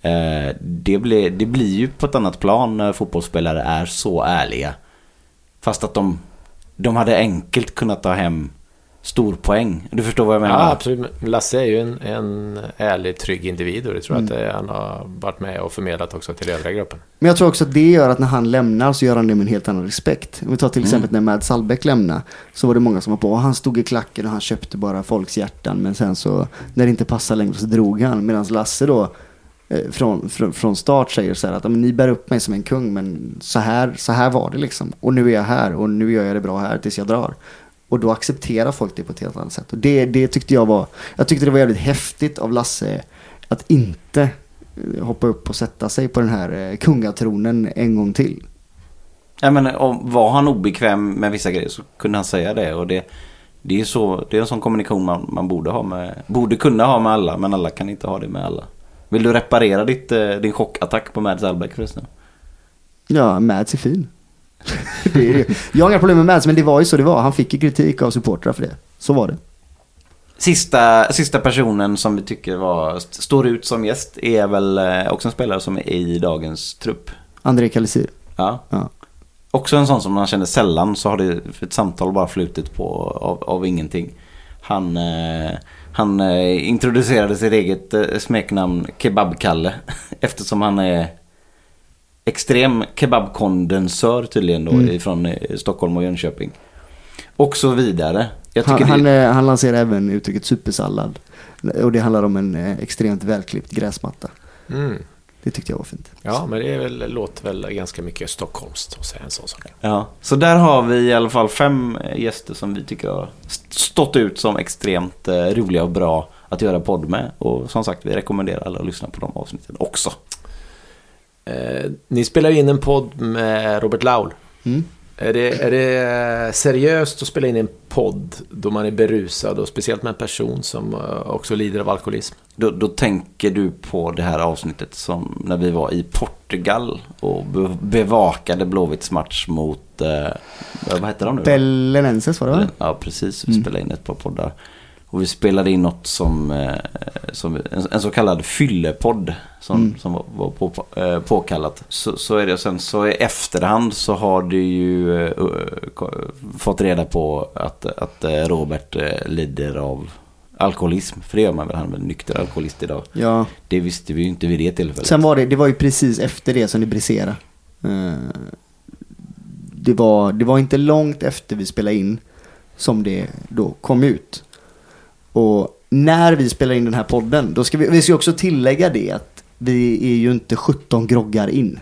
Eh, det, ble, det blir ju på ett annat plan när fotbollsspelare är så ärliga. Fast att de, de hade enkelt kunnat ta hem stor poäng. Du förstår vad jag menar? Ja, absolut. Lasse är ju en, en ärlig, trygg individ och det tror jag Mm. att det, han har varit med och förmedlat också till övriga gruppen. Men jag tror också att det gör att när han lämnar så gör han det med en helt annan respekt. Om vi tar till exempel när Mad Salbeck lämnade så var det många som var på. Han stod i klacken och han köpte bara folks hjärtan. Men sen så när det inte passade längre så drog han. Medan Lasse då eh, Eh, från, från, från start säger så här att ni bär upp mig som en kung men så här, så här var det liksom. Och nu är jag här och nu gör jag det bra här tills jag drar. Och då accepterar folk det på ett helt annat sätt. Och det, det tyckte jag var, jag tyckte det var jävligt häftigt av Lasse att inte eh, hoppa upp och sätta sig på den här eh, kungatronen en gång till. Ja, men var han obekväm med vissa grejer så kunde han säga det. Och det, det, är, så, det är en sån kommunikation man, man borde, ha med, borde kunna ha med alla. Men alla kan inte ha det med alla. Vill du reparera ditt, eh, din chockattack på Mads Albeck förresten? Ja, Mads är fin. det är, jag har inga problem med Mads, men det var ju så det var. Han fick ju kritik av supportrar för det. Så var det. Sista, sista personen som vi tycker var, st- står ut som gäst är väl eh, också en spelare som är i dagens trupp. André Kalisir. Ja. Ja. Också en sån som man känner sällan så har det ett samtal bara flutit på av, av ingenting. Han, eh, han eh, introducerade sitt eget eh, smeknamn Kebabkalle eftersom han är extrem kebabkondensör tydligen då Mm. ifrån eh, Stockholm och Jönköping. Och så vidare. Jag Han, han, det, eh, han lanserar även uttrycket supersallad. Och det handlar om en eh, extremt välklippt gräsmatta. Mm. Det tyckte jag var fint. Ja, men det är väl, låter väl ganska mycket stockholmskt att säga en sån sak. ja. Så där har vi i alla fall fem gäster som vi tycker har st- stått ut som extremt eh, roliga och bra att göra podd med. Och som sagt, vi rekommenderar alla att lyssna på de avsnitten också. Eh, ni spelar in en podd med Robert Laul. Mm. Är det, är det eh, seriöst att spela in en podd då man är berusad och speciellt med en person som eh, också lider av alkoholism? Då, då tänker du på det här avsnittet som när vi var i Portugal och be- bevakade Blåvitts match mot, eh, vad heter de nu? Bellenenses var det va? Ja, precis. Vi Mm. spelade in ett par poddar. Och vi spelade in något som, eh, som en, en så kallad fyllepodd som, Mm. som var, var på, eh, påkallat. Så, så är det. Och sen så i efterhand så har du ju eh, fått reda på att, att eh, Robert eh, lider av alkoholism. För det gör man väl, han är nykter alkoholist idag. Ja. Det visste vi ju inte vid det tillfället. Sen var det, det var ju precis efter det som det briserade. Det var, det var inte långt efter vi spelade in som det då kom ut. Och när vi spelar in den här podden, då ska vi, vi ska också tillägga det att vi är ju inte 17 groggar in.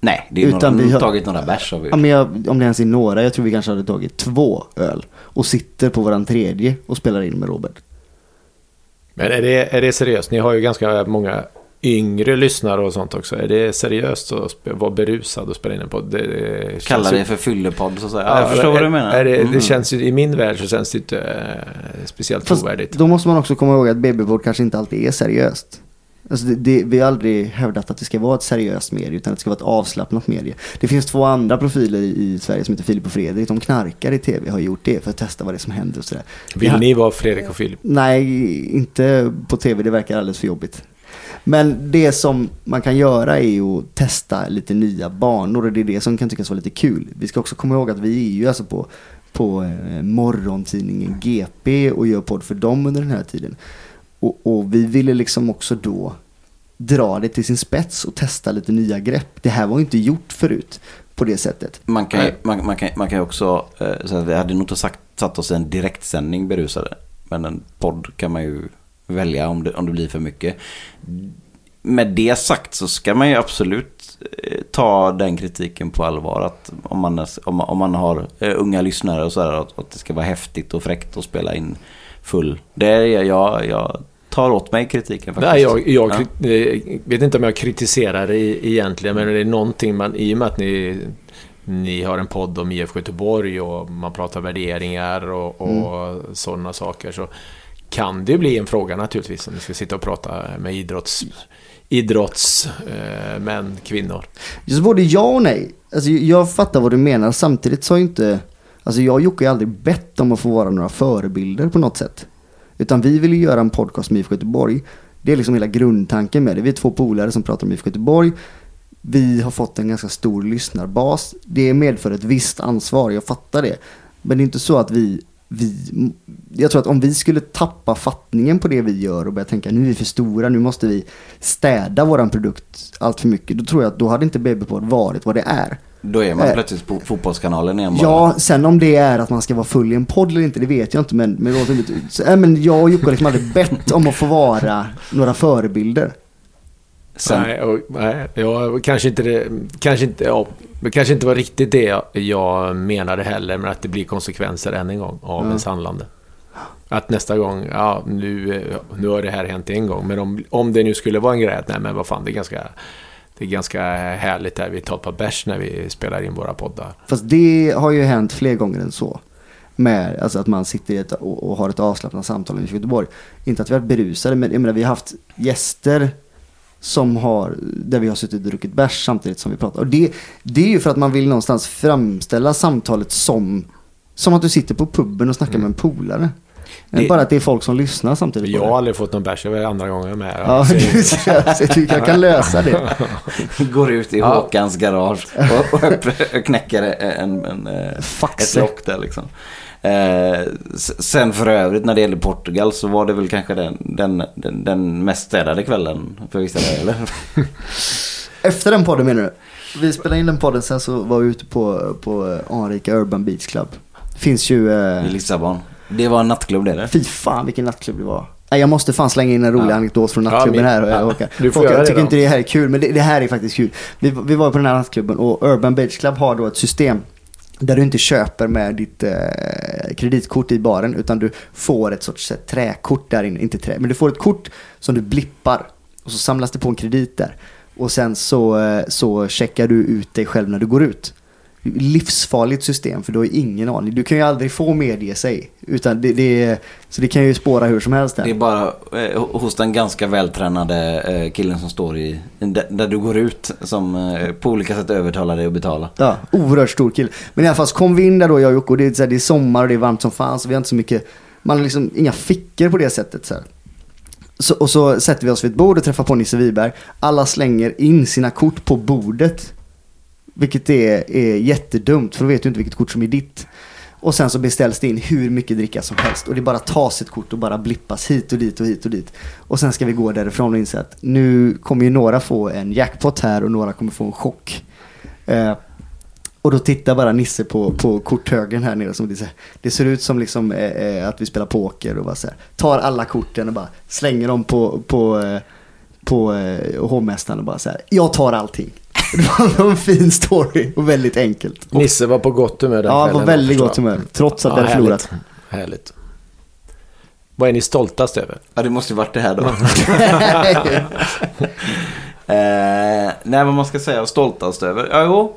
Nej, det är Utan några, vi har- tagit några bärs vi Ja, men jag, om det ens är några, jag tror vi kanske hade tagit två öl. Och sitter på våran tredje och spelar in med Robert. Men är det, är det seriöst? Ni har ju ganska många yngre lyssnare och sånt också. Är det seriöst att vara berusad och spela in en podd? Det, det ju- för fyllepodd så att säga. Ja, jag förstår är, vad du menar. Är det, Mm. det känns ju, I min värld så känns det inte eh, speciellt Fast trovärdigt. då måste man också komma ihåg att BB-podd kanske inte alltid är seriöst. Alltså det, det, vi har aldrig hävdat att det ska vara ett seriöst medie utan att det ska vara ett avslappnat medie. Det finns två andra profiler i, i Sverige som heter Filip och Fredrik. De knarkar i tv, har gjort det för att testa vad det är som händer och sådär. Vill Ja. ni vara Fredrik och Filip? Nej, inte på tv. Det verkar alldeles för jobbigt. Men det som man kan göra är att testa lite nya banor och det är det som kan tyckas vara lite kul. Vi ska också komma ihåg att vi är ju alltså på, på eh, morgontidningen GP och gör podd för dem under den här tiden. Och, och vi ville liksom också då dra det till sin spets och testa lite nya grepp. Det här var ju inte gjort förut på det sättet. Man kan, ju- man, man kan, man kan också eh, att vi hade nog inte sagt, satt oss i en direktsändning berusade. Men en podd kan man ju välja om det, om det blir för mycket. Med det sagt så ska man ju absolut eh, ta den kritiken på allvar. Att om, man, om, om man har eh, unga lyssnare och sådär, att, att det ska vara häftigt och fräckt att spela in full. Det är jag, jag tar åt mig kritiken faktiskt. Nej, jag, jag Ja. kri- eh, vet inte om jag kritiserar det egentligen, men det är någonting man, i och med att ni, ni har en podd om IFK Göteborg och man pratar värderingar och, och sådana saker, så kan det bli en fråga naturligtvis om ni ska sitta och prata med idrotts, idrottsmän, eh, kvinnor. Just både ja och nej. Alltså, jag fattar vad du menar. Samtidigt så har ju inte... Alltså jag och Jocke har aldrig bett om att få vara några förebilder på något sätt. Utan vi vill ju göra en podcast med IFK Göteborg. Det är liksom hela grundtanken med det. Vi är två polare som pratar om IFK Göteborg. Vi har fått en ganska stor lyssnarbas. Det medför ett visst ansvar, jag fattar det. Men det är inte så att vi, vi... Jag tror att om vi skulle tappa fattningen på det vi gör och börja tänka nu är vi för stora, nu måste vi städa våran produkt allt för mycket. Då tror jag att då hade inte BB-podd varit vad det är. Då är man Eh. plötsligt på fotbollskanalen igen bara. Ja, sen om det är att man ska vara full i en podd eller inte, det vet jag inte. Men, men, äh, men jag och Jocke har liksom aldrig bett om att få vara några förebilder. Sen, Nej, och, nej jag, kanske inte det, kanske inte, ja, det kanske inte var riktigt det jag, menade heller, men att det blir konsekvenser än en gång av Ja. ens handlande. Att nästa gång, ja nu, nu har det här hänt en gång, men om, om det nu skulle vara en grej att nej men vad fan, det är ganska, det är ganska härligt där vi tar ett par bärs när vi spelar in våra poddar. Fast det har ju hänt fler gånger än så. Med, alltså att man sitter i ett, och, och har ett avslappnat samtal i Göteborg. Inte att vi har varit berusade, men jag menar, vi har haft gäster som har, där vi har suttit och druckit bärs samtidigt som vi pratar. Och det, det är ju för att man vill någonstans framställa samtalet som, som att du sitter på puben och snackar med en polare. Det- Bara att det är folk som lyssnar samtidigt Jag har aldrig fått någon bärs, det var andra gången med. Ja, Så- du ser, jag tycker jag kan lösa det. går ut i Ja. Håkans garage och, och, knäcker en, en, eh, ett lock där liksom. Eh, sen för övrigt när det gäller Portugal så var det väl kanske den, den, den, den mest städade kvällen för vissa eller? Efter den podden menar du? Vi spelade in den podden sen så var vi ute på, på Anrika Urban Beach Club. Finns ju... Eh, I Lissabon. Det var en nattklubb det eller? fy fan vilken nattklubb det var. Nej, jag måste fan slänga in en rolig Ja. anekdot från Ja, nattklubben min- här. Och jag, ja, du får göra jag tycker då. inte det här är kul, men det, det här är faktiskt kul. Vi, vi var på den här nattklubben och Urban Beach Club har då ett system där du inte köper med ditt eh, kreditkort i baren utan du får ett sorts här, träkort där inne. Inte trä, men du får ett kort som du blippar och så samlas det på en kredit där. Och sen så, eh, så checkar du ut dig själv när du går ut livsfarligt system för du har ingen aning. Du kan ju aldrig få medge sig. Utan det, det, så det kan ju spåra hur som helst. Det är Där. bara eh, hos den ganska vältränade eh, killen som står i, där, där du går ut som eh, på olika sätt övertalar dig att betala. Ja, oerhört stor kille. Men i alla fall så kom vi in där då jag och Jocke det är, här, det är sommar och det är varmt som fan så vi har inte så mycket, man har liksom inga fickor på det sättet. Så här. Så, och så sätter vi oss vid ett bord och träffar på Nisse Wiberg. Alla slänger in sina kort på bordet. Vilket är, är jättedumt för då vet du inte vilket kort som är ditt. Och sen så beställs det in hur mycket dricka som helst. Och det bara tas ett kort och bara blippas hit och dit och hit och dit. Och sen ska vi gå därifrån och inse att nu kommer ju några få en jackpot här och några kommer få en chock. Eh, och då tittar bara Nisse på, på korthögen här nere. Som det, ser, det ser ut som liksom, eh, eh att vi spelar poker och bara så här, tar alla korten och bara slänger dem på, på, eh, på, på hovmästaren och bara så här. Jag tar allting. Det var en fin story och väldigt enkelt. Nisse var på gott humör den Ja, kvällen. var väldigt gott humör. Trots att Ja, vi hade härligt. förlorat. Härligt. Vad är ni stoltast över? Ja, det måste ju varit det här då. eh, nej, vad man ska säga stoltast över. Ja, jo.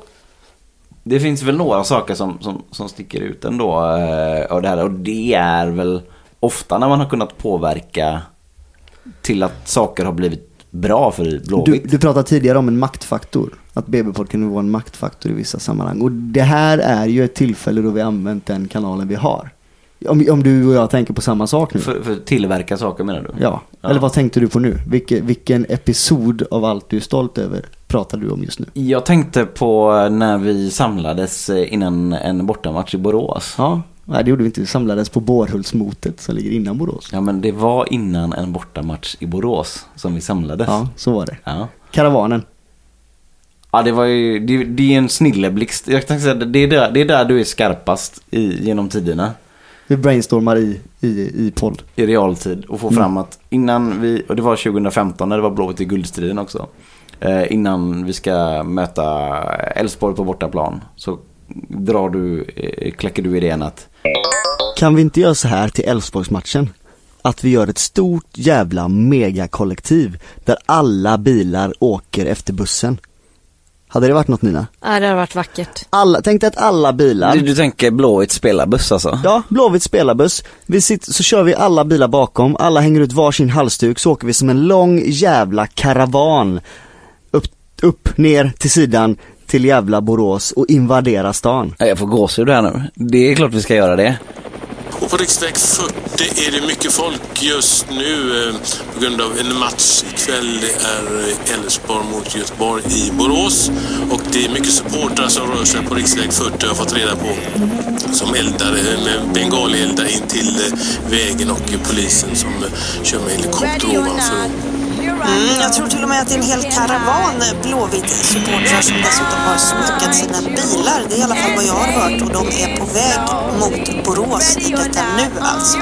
Det finns väl några saker som, som, som sticker ut ändå eh, av det här. Och det är väl ofta när man har kunnat påverka till att saker har blivit bra för Du, Blåvitt. du pratade tidigare om en maktfaktor. Att BB-podd kan vara en maktfaktor i vissa sammanhang. Och det här är ju ett tillfälle då vi använt den kanalen vi har. Om, om du och jag tänker på samma sak nu. För, för tillverka saker menar du? Ja. Ja. Eller vad tänkte du på nu? Vilke, vilken episod av allt du är stolt över pratar du om just nu? Jag tänkte på när vi samlades innan en bortamatch i Borås. Ja, nej det gjorde vi inte. Vi samlades på Bårhultsmotet som ligger innan Borås. Ja men det var innan en bortamatch i Borås som vi samlades. Ja, så var det. Ja. Karavanen. Ja det var ju, det, det är en snilleblixt. Jag tänkte säga, det är där, det är där du är skarpast i, genom tiderna. Vi brainstormar i, i, i podd. I realtid och få fram att innan vi, och det var 2015 när det var Blåvitt i guldstriden också. Eh, innan vi ska möta Elfsborg på bortaplan så drar du, eh, kläcker du idén att Kan vi inte göra så här till Elfsborgsmatchen? Att vi gör ett stort jävla megakollektiv där alla bilar åker efter bussen. Hade det varit något Nina? Ja, det har varit vackert. Alla, tänk dig att alla bilar du, du tänker Blåvitt spelarbuss alltså? Ja, Blåvitt spelarbuss. Vi sitter, så kör vi alla bilar bakom, alla hänger ut varsin halsduk, så åker vi som en lång jävla karavan. Upp, upp, ner, till sidan, till jävla Borås och invadera stan. Ja, Jag får gåshud här nu. Det är klart vi ska göra det. Och på riksväg 40 är det mycket folk just nu eh, på grund av en match ikväll. Det är eh, Elfsborg mot Göteborg i Borås. Och det är mycket supportrar som rör sig på riksväg 40 har jag fått reda på. Som eldar eh, med bengalieldar in till eh, vägen och polisen som eh, kör med helikopter ovanför. Mm, jag tror till och med att det är en hel karavan Blåvitt-supportrar som dessutom har smyckat sina bilar. Det är i alla fall vad jag har hört och de är på väg mot Borås i detta nu alltså.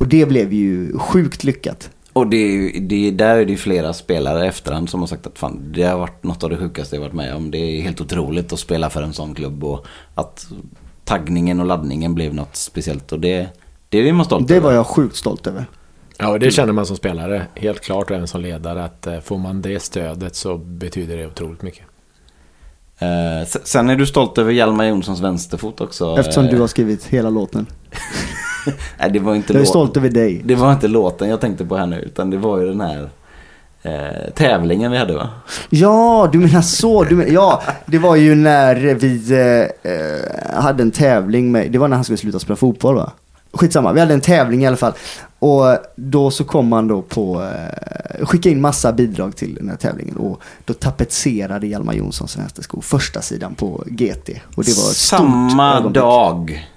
Och det blev ju sjukt lyckat. Och det, är ju- det, där är det ju flera spelare efterhand som har sagt att fan, det har varit något av det sjukaste jag varit med om. Det är helt otroligt att spela för en sån klubb och att taggningen och laddningen blev något speciellt. Och det, det är man stolt Det över. var jag sjukt stolt över. Ja, och det känner man som spelare, helt klart, och även som ledare, att eh, får man det stödet så betyder det otroligt mycket. Eh, se- sen är du stolt över Hjalmar Jonssons vänsterfot också. Eftersom Eh, du har skrivit hela låten. Nej, det var inte Jag är låten. stolt över dig. Det var inte låten jag tänkte på här nu, utan det var ju den här eh, tävlingen vi hade va? Ja, du menar så. Du men, ja, det var ju när vi eh, eh, hade en tävling med, det var när han skulle sluta spela fotboll va? Skitsamma, vi hade en tävling i alla fall. Och då så kom man då på, eh, skicka in massa bidrag till den här tävlingen. Och då tapetserade Hjalmar Jonssons vänstersko första sidan på GT. Och det var Samma dag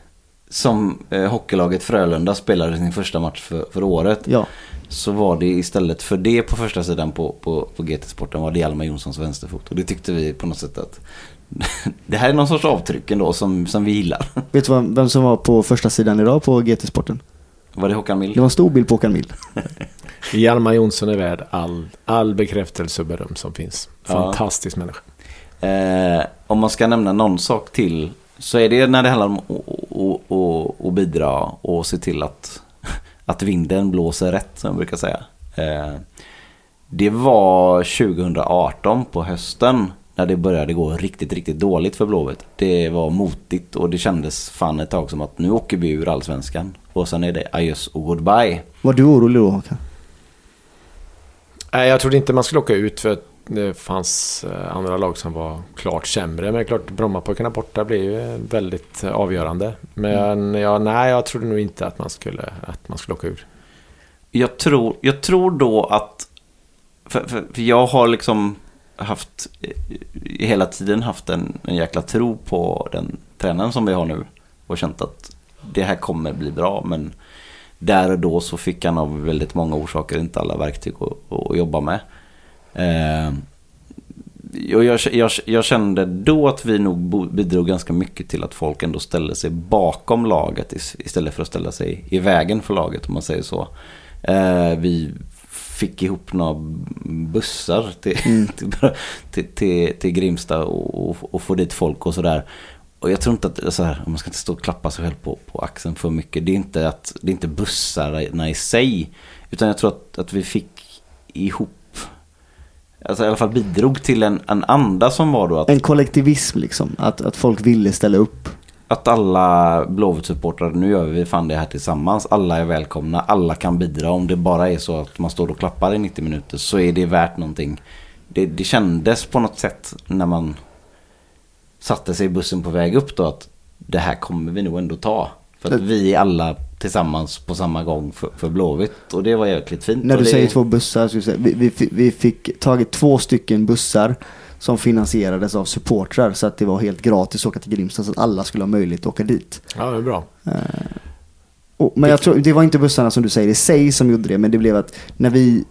som eh, hockeylaget Frölunda spelade sin första match för, för året. Ja. Så var det istället för det på första sidan på, på, på GT-sporten var det Hjalmar Jonssons vänsterfot. Och det tyckte vi på något sätt att det här är någon sorts avtryck ändå som, som vi gillar. Vet du vad, vem som var på första sidan idag på GT-sporten? Var det Håkan Mild? Det var en stor bild på Håkan Mild. Hjalmar Jonsson är värd all, all bekräftelse och beröm som finns. Ja. Fantastisk människa. Eh, om man ska nämna någon sak till så är det när det handlar om att bidra och se till att, att vinden blåser rätt som jag brukar säga. Eh, det var 2018 på hösten när det började gå riktigt, riktigt dåligt för Blåvitt. Det var motigt och det kändes fan ett tag som att nu åker vi ur allsvenskan. Och sen är det adjöss och goodbye. Var du orolig då Håkan? Nej, jag trodde inte man skulle åka ut för att det fanns eh, andra lag som var klart sämre. Men klart, Brommapojkarna borta blir ju väldigt eh, avgörande. Men ja, nej, jag trodde nog inte att man skulle, att man skulle åka ur. Jag tror, jag tror då att... För, för, för jag har liksom haft... Eh, hela tiden haft en, en jäkla tro på den tränaren som vi har nu. Och känt att det här kommer bli bra. Men där och då så fick han av väldigt många orsaker inte alla verktyg att, att jobba med. Eh, och jag, jag, jag kände då att vi nog bidrog ganska mycket till att folk ändå ställde sig bakom laget istället för att ställa sig i vägen för laget om man säger så. Eh, vi fick ihop några bussar till, till, till, till, till Grimsta och, och, och få dit folk och sådär. Och jag tror inte att, så här, man ska inte stå och klappa sig själv på, på axeln för mycket. Det är inte, att, det är inte bussarna i sig. Utan jag tror att, att vi fick ihop, alltså i alla fall bidrog till en, en anda som var då att En kollektivism liksom, att, att folk ville ställa upp. Att alla Blåvitt-supportrar, nu gör vi fan det här tillsammans. Alla är välkomna, alla kan bidra. Om det bara är så att man står och klappar i 90 minuter så är det värt någonting. Det, det kändes på något sätt när man satte sig i bussen på väg upp då att det här kommer vi nog ändå ta. För att vi är alla tillsammans på samma gång för, för Blåvitt och det var jäkligt fint. När du det, säger två bussar, så vi, vi, vi fick tagit två stycken bussar som finansierades av supportrar så att det var helt gratis att åka till Grimsta så att alla skulle ha möjlighet att åka dit. Ja, det är bra. Och, men jag tror, det var inte bussarna som du säger i sig som gjorde det, men det blev att när vi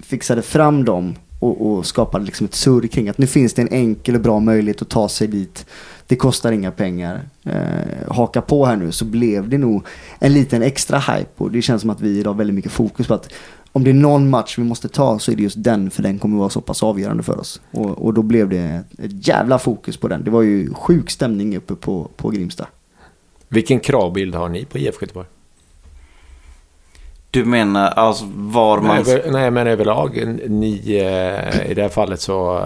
fixade fram dem och, och skapade liksom ett surr kring att nu finns det en enkel och bra möjlighet att ta sig dit. Det kostar inga pengar. Eh, haka på här nu så blev det nog en liten extra hype och det känns som att vi idag har väldigt mycket fokus på att om det är någon match vi måste ta så är det just den för den kommer vara så pass avgörande för oss. Och, och då blev det ett jävla fokus på den. Det var ju sjuk stämning uppe på, på Grimsta. Vilken kravbild har ni på IFK Göteborg? Du menar alltså var man... Nej, men överlag. Ni, eh, I det här fallet så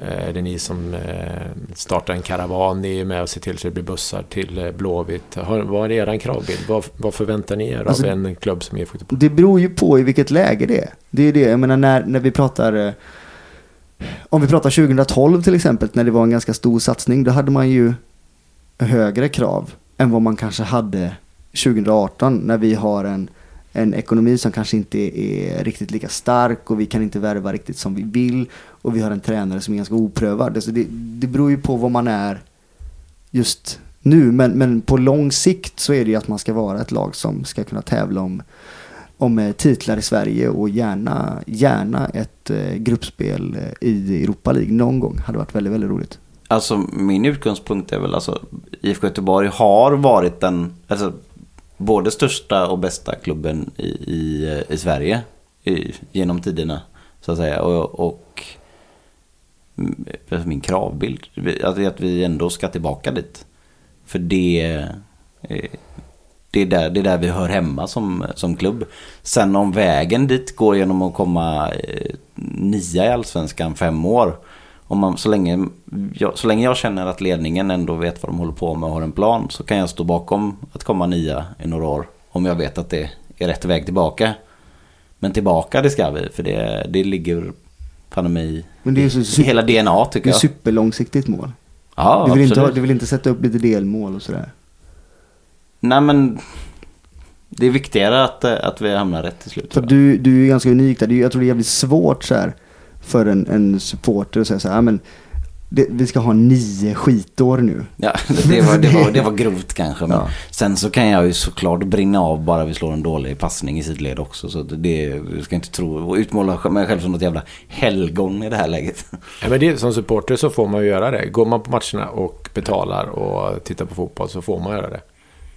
eh, är det ni som eh, startar en karavan. Ni är med och ser till så det blir bussar till eh, Blåvitt. Vad är er kravbild? Vad, vad förväntar ni er Alltså- av en klubb som IFK Göteborg? Det beror ju på i vilket läge det är. Det är det, jag menar när, när vi pratar Om vi pratar 2012 till exempel, när det var en ganska stor satsning, då hade man ju högre krav än vad man kanske hade 2018 när vi har en, en ekonomi som kanske inte är riktigt lika stark och vi kan inte värva riktigt som vi vill och vi har en tränare som är ganska oprövad. Alltså det, det beror ju på vad man är just nu, men, men på lång sikt så är det ju att man ska vara ett lag som ska kunna tävla om om eh, titlar i Sverige och gärna, gärna ett eh, gruppspel eh, i Europa League någon gång. Hade varit väldigt, väldigt roligt. Alltså min utgångspunkt är väl alltså IFK Göteborg har varit den alltså, både största och bästa klubben i, i, i Sverige i, genom tiderna så att säga och, och min kravbild att, att vi ändå ska tillbaka dit. För det eh, det är, där, det är där vi hör hemma som, som klubb. Sen om vägen dit går genom att komma eh, nia i Allsvenskan fem år. Om man, så, länge jag, så länge jag känner att ledningen ändå vet vad de håller på med och har en plan så kan jag stå bakom att komma nia i några år. Om jag vet att det är rätt väg tillbaka. Men tillbaka det ska vi för det, det ligger fan i mig Men det är så super, hela DNA det tycker är jag. superlångsiktigt mål. Ja, du, vill inte, absolut. du vill inte sätta upp lite delmål och sådär. Nej men det är viktigare att, att vi hamnar rätt till slut. För du, du är ganska unik där. Det är- Jag tror det är jävligt svårt så här för en, en supporter att säga så här, "Ja, men det, vi ska ha nio skitår nu. Ja, det var, det, var, det var grovt kanske. Men Ja. sen så kan jag ju såklart brinna av bara vi slår en dålig passning i sidled också. Så det, ska inte tro och utmåla mig själv som något jävla helgon i det här läget. Ja, men det, som supporter så får man ju göra det. Går man på matcherna och betalar och tittar på fotboll så får man göra det.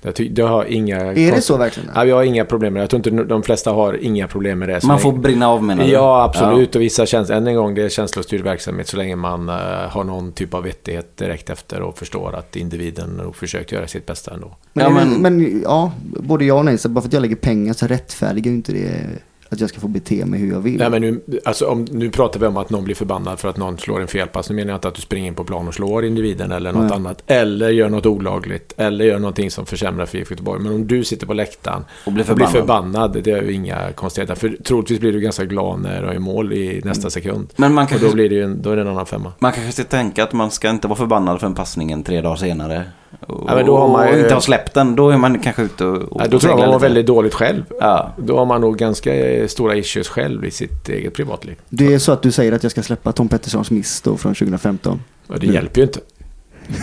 Jag, ty- jag har inga... Är det så verkligen? Ja, jag har inga problem med det. Jag tror inte de flesta har inga problem med det. så Man länge- får brinna av menar du? Ja, absolut. Och vissa känns, än en gång, det är känslostyrd verksamhet så länge man eh, har någon typ av vettighet direkt efter och förstår att individen nog försökt göra sitt bästa ändå. Men, Ja, ja, men, men- men ja, både ja och nej. Så bara för att jag lägger pengar så rättfärdigar ju inte det att jag ska få bete mig hur jag vill. Nej, men nu, alltså, om, nu pratar vi om att någon blir förbannad för att någon slår en felpass. Nu menar jag inte att du springer in på plan och slår individen eller något Nej. annat. Eller gör något olagligt. Eller gör någonting som försämrar för IFK Göteborg. Men om du sitter på läktaren Och blir och blir förbannad. förbannad. Det är ju inga konstigheter. För troligtvis blir du ganska glad när du är mål i nästa sekund. Men man Och kanske, då, blir det ju en, då är det en annan femma. man kanske ska tänka att man ska inte vara förbannad för en passningen tre dagar senare. Och, Ja, men då har man ju- och inte ha släppt den. Då är man kanske ute och, och Nej, då tror jag man var lite. väldigt dåligt själv. Ja. Då har man nog ganska eh, stora issues själv i sitt eget privatliv. Det är så att du säger att jag ska släppa Tom Petterssons miss då från 2015. Och det hjälper ju inte.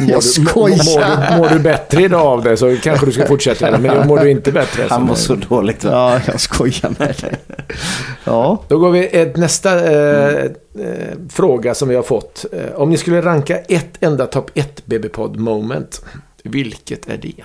Jag Mår skojar! du, mår du bättre idag av det så kanske du ska fortsätta. Men mår du inte bättre Han var så dåligt. Ja, jag skojar med dig. Ja, Då går vi ett nästa eh, eh, fråga som vi har fått. Eh, om ni skulle ranka ett enda topp 1 BB-podd moment, vilket är det?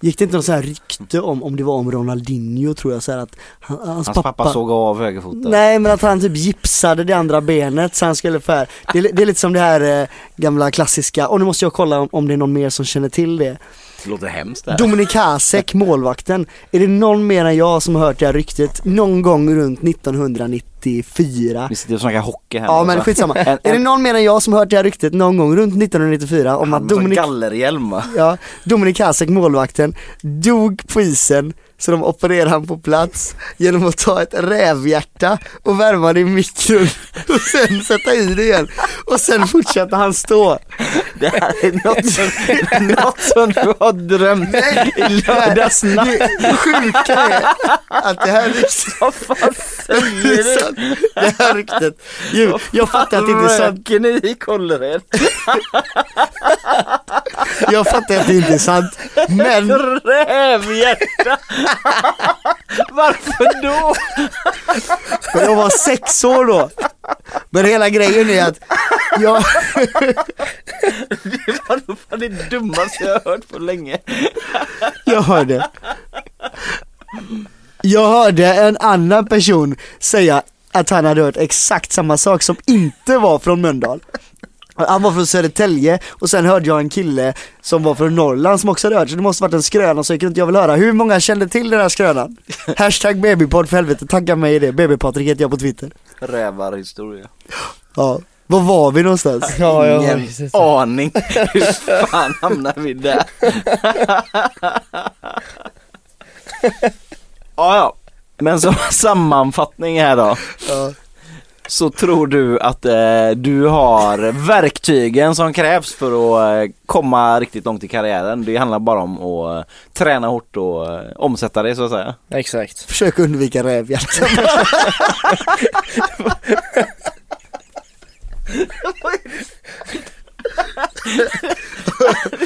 Gick det inte något så här rykte om, om det var om Ronaldinho tror jag så att han, hans, Hans pappa, såg av högerfoten. Nej men att han typ gipsade det andra benet så han skulle för Det är, det är lite som det här eh, gamla klassiska, och nu måste jag kolla om, om det är någon mer som känner till det Det låter hemskt det här. Dominik Hasek, målvakten. Är det någon mer än jag som har hört det här ryktet någon gång runt 1994? Vi sitter och snackar hockey här Ja nu, men skitsamma. En, Är det någon mer än jag som har hört det här ryktet någon gång runt 1994 om att Dominik, gallerhjälm ja, Dominik Hasek, målvakten, dog på isen så de opererade han på plats genom att ta ett rävhjärta och värma det i mikron och sen sätta i det igen. Och sen fortsatte han stå. Det här är något som, något som du har drömt i lördags natt. Det sjuka är att det här ryktet, Vad fan säger du? det här ryktet, ju, jag fattar att det inte är sant. Röker ni i Kållered? Jag fattar att det inte är sant. Men Rävhjärta! Varför då? Men jag var sex år då. Men hela grejen är att jag, Det var fan det dummaste jag har hört på länge. jag hörde Jag hörde en annan person säga att han hade hört exakt samma sak som inte var från Mölndal han var från Södertälje och sen hörde jag en kille som var från Norrland som också hade hört så det måste varit en skröna så jag kunde inte jag vill höra. Hur många kände till den här skrönan? Hashtag babypodd för helvete, tagga mig i det. Babypatrik heter jag på Twitter. Rävarhistoria. Ja. Var var vi någonstans? Ja, jag har Ingen aning. Hur fan hamnar vi där? ja, ja. Men som sammanfattning här då. Ja. Så tror du att eh, du har verktygen som krävs för att eh, komma riktigt långt i karriären. Det handlar bara om att eh, träna hårt och eh, omsätta det så att säga. Exakt. Försök undvika rävhjärtan.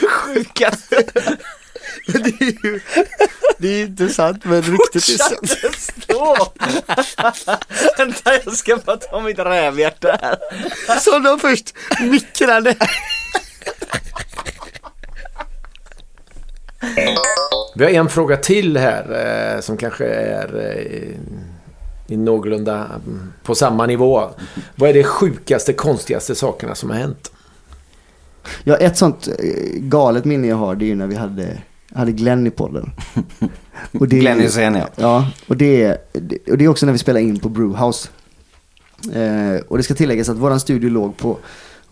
Sjukaste det är ju det är inte sant men ryktet är sant. stå! Vänta jag ska bara ta mitt rävhjärta här. Så de först mikrade. Vi har en fråga till här eh, som kanske är eh, i någorlunda mm, på samma nivå. Vad är det sjukaste, konstigaste sakerna som har hänt? Ja, ett sånt eh, galet minne jag har det är ju när vi hade, hade Glenn i podden. Och det Glenn Hysén ja. Ja, och det- och det är också när vi spelar in på Brewhouse. Eh, och det ska tilläggas att våran studio låg på,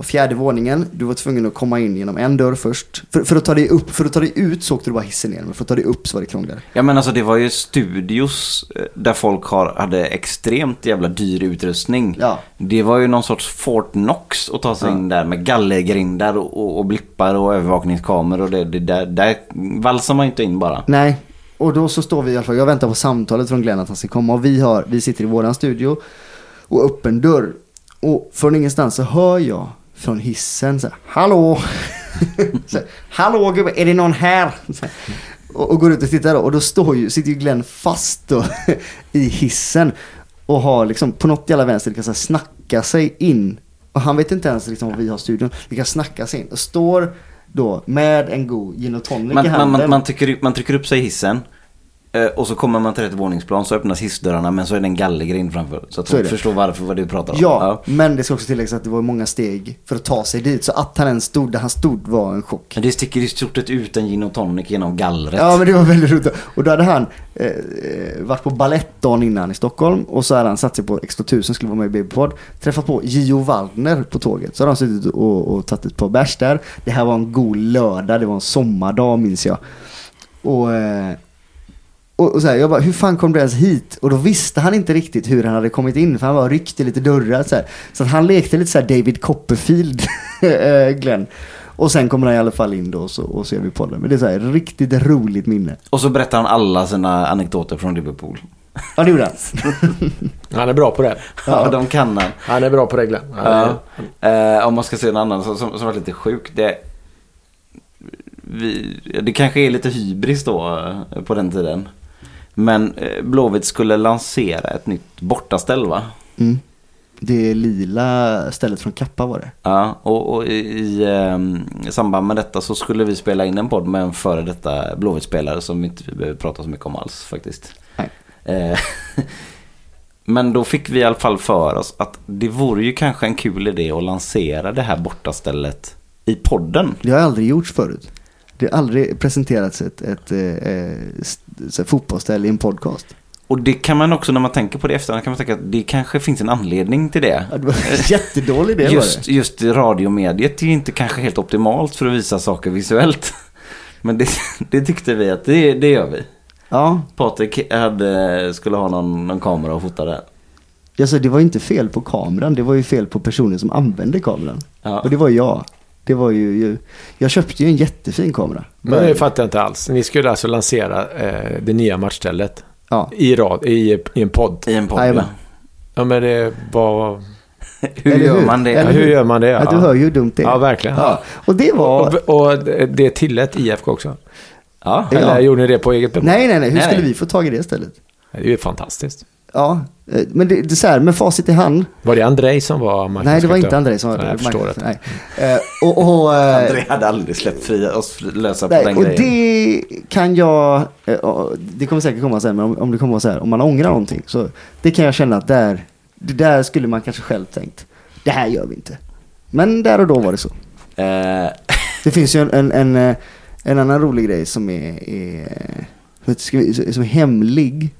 på fjärde våningen. Du var tvungen att komma in genom en dörr först. För, för att ta dig upp, för att ta dig ut så åkte du bara hissen ner. Men för att ta dig upp så var det krångligare. Ja men alltså det var ju studios eh, där folk har, hade extremt jävla dyr utrustning. Ja. Det var ju någon sorts Fort Knox att ta sig Ja. in där med gallergrindar och, och, och blippar och övervakningskameror och det, det där, där valsar man ju inte in bara. Nej, och då så står vi i alla fall, jag väntar på samtalet från Glenn att han ska komma och vi, har, vi sitter i våran studio och öppen dörr. Och från ingenstans så hör jag från hissen så här, hallå! så hallå gubbe, är det någon här? Så och, och går ut och tittar då, och då står ju, sitter ju Glenn fast då i hissen och har liksom på något jävla vänster lyckats snacka sig in. Och han vet inte ens liksom vad vi har studion, lyckas snacka sig in och står då med en god gin och tonic Man, i man, handen. man, man, trycker, upp- man trycker upp sig i hissen. Eh, Och så kommer man till rätt våningsplan så öppnas hissdörrarna men så är det en gallergrind framför. Så att Så förstår varför vad du pratar om. Ja, men det ska också tilläggas att det var många steg för att ta sig dit. Så att han ens stod där han stod var en chock. Men det sticker i stort sett ut en gin och tonic genom gallret. Ja men det var väldigt roligt. Och då hade han eh, eh, varit på ballett dagen innan i Stockholm och så hade han satt sig på X2000, skulle vara med i Babypod. Träffat på Gio Waldner på tåget. Så hade de suttit och, och tagit ett par bärs där. Det här var en god lördag, det var en sommardag minns jag. Och, eh, och, och så här, jag bara, hur fan kom du ens hit? Och då visste han inte riktigt hur han hade kommit in för han var ryckte lite dörrar så här. Så att han lekte lite så här David Copperfield, eh, Glenn. Och sen kommer han i alla fall in då och så, och så gör vi podden. Men det är så här, riktigt roligt minne. Och så berättar han alla sina anekdoter från Liverpool. Ja det gjorde han. Han är bra på det. Ja, de kan han. Han är bra på det Glenn. Ja. Eh, om man ska se en annan som, som, som var lite sjuk. Det, vi, det kanske är lite hybris då eh, på den tiden. Men eh, Blåvitt skulle lansera ett nytt bortaställ va? Mm. Det lila stället från Kappa var det. Ja, och, och i, i ehm, samband med detta så skulle vi spela in en podd med en före detta Blåvitt-spelare som vi inte behöver prata så mycket om alls faktiskt. Nej. Eh, Men då fick vi i alla fall för oss att det vore ju kanske en kul idé att lansera det här bortastället i podden. Det har aldrig gjorts förut. Det har aldrig presenterats ett, ett, eh, eh, st- så här fotbollsställ i en podcast. Och det kan man också när man tänker på det efterhand kan man tänka att det kanske finns en anledning till det. Ja, det var en jättedålig idé just, var det. just radiomediet är ju inte kanske helt optimalt för att visa saker visuellt. Men det, det tyckte vi att det, det gör vi. Ja, Patrik hade, skulle ha någon, någon kamera och fota det. alltså det var inte fel på kameran. Det var ju fel på personen som använde kameran. Ja. Och det var jag. Det var ju, ju jag köpte ju en jättefin kamera. Men det fattar jag inte alls. Ni skulle alltså lansera eh, det nya matchstället Ja, i, rad, i, i en podd. I en podd. Jajamän. Ja men det var... Hur Eller gör hur? man det? Eller Ja, hur gör man det? att du Ja. hör ju hur dumt det är. Ja, verkligen. Ja. Och det var... Och, och det tillät IFK också? Ja. Ja. Eller gjorde ni det på eget bevåg? Nej, nej, nej. Hur Nej, skulle nej. vi få tag i det stället? Det är ju fantastiskt. Ja, eh, men det, det är så här, med facit i hand. Var det Andrej som var Nej, det var inte André som var Nej, jag förstår det. Nej. Eh, och, och, eh, André hade aldrig släppt fri oss lösa på Nej, den och grejen. det kan jag, eh, ja, det kommer säkert komma sen, men om, om det kommer vara så här, om man ångrar någonting, så det kan jag känna att där, det där skulle man kanske själv tänkt, det här gör vi inte. Men där och då var det så. Eh, Det finns ju en, en, en, eh, en annan rolig grej som är, är som är hemlig.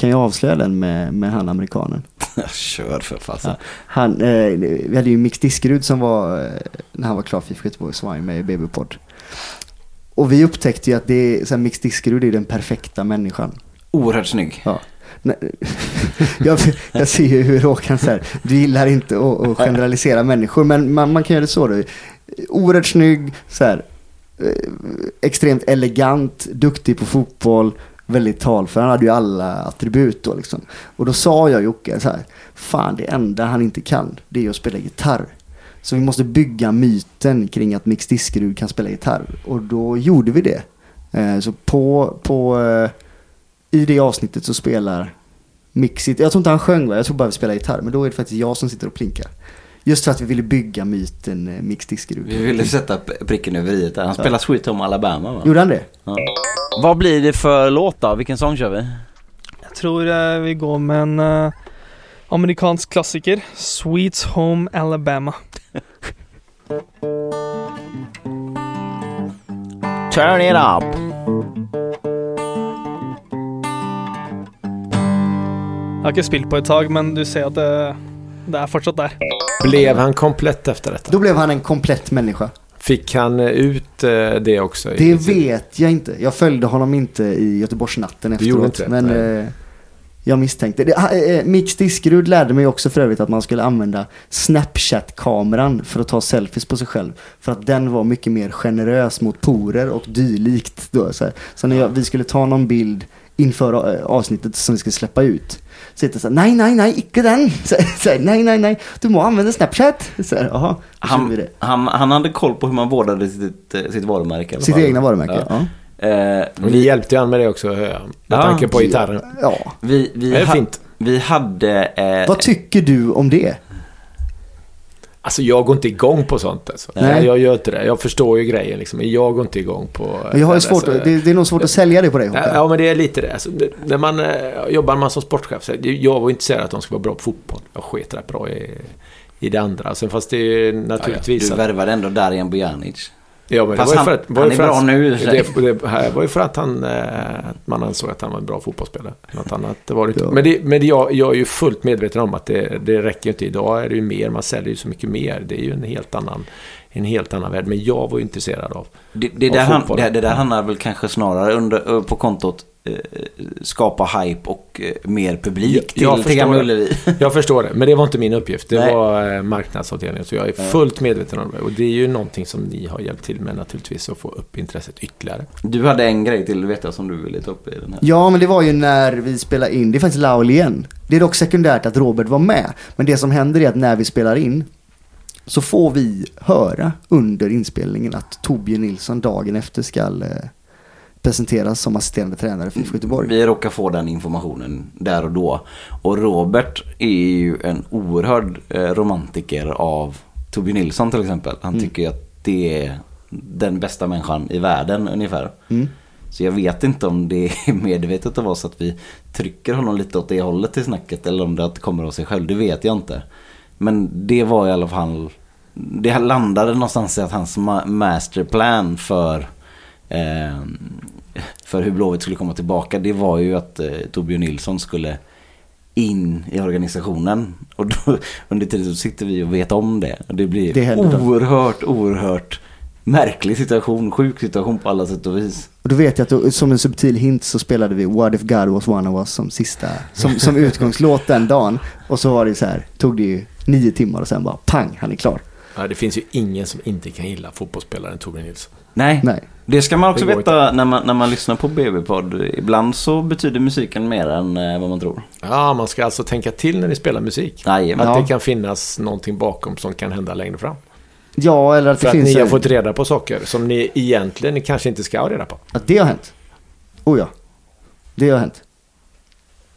Kan jag avslöja den med, med han amerikanen? kör för fasen. Han, eh, vi hade ju Mix Diskerud som var, eh, när han var klar för Göteborg, så var han med i Babypod. Och vi upptäckte ju att det så här, Mix Diskerud är den perfekta människan. Oerhört snygg. Ja. Jag, jag ser ju hur Håkan säger, du gillar inte att, att generalisera människor, men man, man kan göra det så då. Oerhört snygg, så här, eh, extremt elegant, duktig på fotboll, väldigt talför. Han hade ju alla attribut då liksom. Och då sa jag Jocke så här, fan det enda han inte kan, det är att spela gitarr. Så vi måste bygga myten kring att Mix Diskerud kan spela gitarr. Och då gjorde vi det. Eh, Så på, på eh, i det avsnittet så spelar Mixit, jag tror inte han sjöng va? Jag tror bara vi spelar gitarr. Men då är det faktiskt jag som sitter och plinkar. Just för att vi ville bygga myten eh, Diskerud. Vi ville sätta pricken över i där. Han spelar Sweet Home Alabama va? Gjorde han det? Vad blir det för låt då? Vilken sång kör vi? Jag tror eh, vi går med en eh, amerikansk klassiker. Sweet Home Alabama. Turn it up! Jag har inte spelat på ett tag men du ser att det, det är fortsatt där. Blev han komplett efter detta? Då blev han en komplett människa. Fick han eh, ut eh, det också? i- Det vet jag inte. Jag följde honom inte i Göteborgsnatten Du gjorde efteråt. inte det? men Nej. eh, jag misstänkte. Det, ah, eh, Mix Diskerud lärde mig också för övrigt att man skulle använda Snapchat-kameran för att ta selfies på sig själv. För att den var mycket mer generös mot porer och dylikt. Då, så så när jag, vi skulle ta någon bild inför eh, avsnittet som vi skulle släppa ut. Så heter det så här, nej, nej, nej, icke den. Så, så här, nej, nej, nej, du må använda Snapchat. Så här, vi Han, det. han, han hade koll på hur man vårdade sitt, eh, sitt varumärke. Sitt fall. egna varumärke, ja. Eh, Och ni vi, hjälpte ju han med det också, jag. Med Ja. tanke på gitarren. Ja. vi, vi, Det är ha- fint. vi hade... Eh, Vad tycker du om det? Alltså jag går inte igång på sånt alltså. Nej. Nej. Jag gör inte det. Jag förstår ju grejen liksom. Men jag går inte igång på... Men jag har ju det, svårt, alltså. det, det är nog svårt att sälja det på dig Ja, Håkan. ja, men det är lite det. Alltså, det- när man eh, jobbar man som sportchef, så jag var intresserad att de skulle vara bra på fotboll. Jag sket rätt bra i, i det andra. Sen fast det är naturligtvis... Du att- värvade ändå Darijan Bojanic. Ja, men Fast det var ju för att, var han är för bra att, nu det, det här var ju för att han, att man ansåg att han var en bra fotbollsspelare. Något annat det var det inte. Ja. Men, det, men det, jag, jag är ju fullt medveten om att det, det räcker ju inte. Idag är det ju mer, man säljer ju så mycket mer. Det är ju en helt annan, en helt annan värld. Men jag var intresserad av Det, det, Av där han, det, det där handlar väl kanske snarare under, ö, på kontot eh, skapa hype och eh, mer publik till, Jag till förstår Gamla det. Ullevi. Jag förstår det, men det var inte min uppgift. Det Nej. var eh, marknadsavdelningen. Så jag är fullt medveten om det. Och det är ju någonting som ni har hjälpt till med naturligtvis, att få upp intresset ytterligare. Du hade en grej till vet jag som du ville ta upp i den här. Ja, men det var ju när vi spelade in. Det är faktiskt Laul igen. Det är dock sekundärt att Robert var med. Men det som händer är att när vi spelar in så får vi höra under inspelningen att Torbjörn Nilsson dagen efter ska eh, presenteras som assisterande tränare för Göteborg. Vi råkar få den informationen där och då. Och Robert är ju en oerhörd eh, romantiker av Torbjörn Nilsson till exempel. Han Mm. tycker att det är den bästa människan i världen ungefär. Mm. Så jag vet inte om det är medvetet av oss att vi trycker honom lite åt det hållet i snacket eller om det kommer av sig själv. Det vet jag inte. Men det var i alla fall, det landade någonstans i att hans ma- masterplan för eh, för hur Blåvitt skulle komma tillbaka det var ju att eh, Torbjörn Nilsson skulle in i organisationen. Och då, under tiden så sitter vi och vet om det. Och det blir Det oerhört, oerhört märklig situation, sjuk situation på alla sätt och vis. Och då vet jag att då, som en subtil hint så spelade vi What if God was one of us som sista, som, som utgångslåt den dagen. Och så var det så här, tog det ju nio timmar och sen bara pang, han är klar. Ja, det finns ju ingen som inte kan gilla fotbollsspelaren Torbjörn Nilsson. Nej, Nej. det ska man också veta när man, när man lyssnar på BB-podd. Ibland så betyder musiken mer än eh, vad man tror. Ja, man ska alltså tänka till när ni spelar musik. Jajamän. Att Ja. det kan finnas någonting bakom som kan hända längre fram. Ja, eller att För det att finns ni har fått reda på saker som ni egentligen kanske inte ska ha reda på. Att det har hänt. Oh ja. Det har hänt.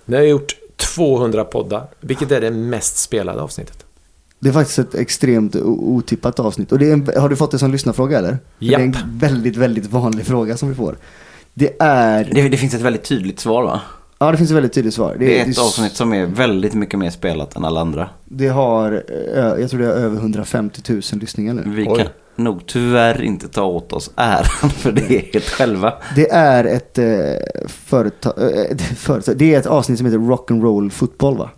Ni har gjort 200 poddar, vilket är det mest spelade avsnittet. Det är faktiskt ett extremt otippat avsnitt. Och det en, har du fått det som lyssnarfråga eller? För Det är en Japp. väldigt, väldigt vanlig fråga som vi får. Det är... Det, det finns ett väldigt tydligt svar va? Ja, det finns ett väldigt tydligt svar. Det är ett avsnitt som är väldigt mycket mer spelat än alla andra. Det har, eh, jag tror det är över 150 000 lyssningar nu. Vi Oj. kan nog tyvärr inte ta åt oss äran för det helt själva. Det är ett eh, företag, eh, företag, det är ett avsnitt som heter Rock'n'Roll Football va?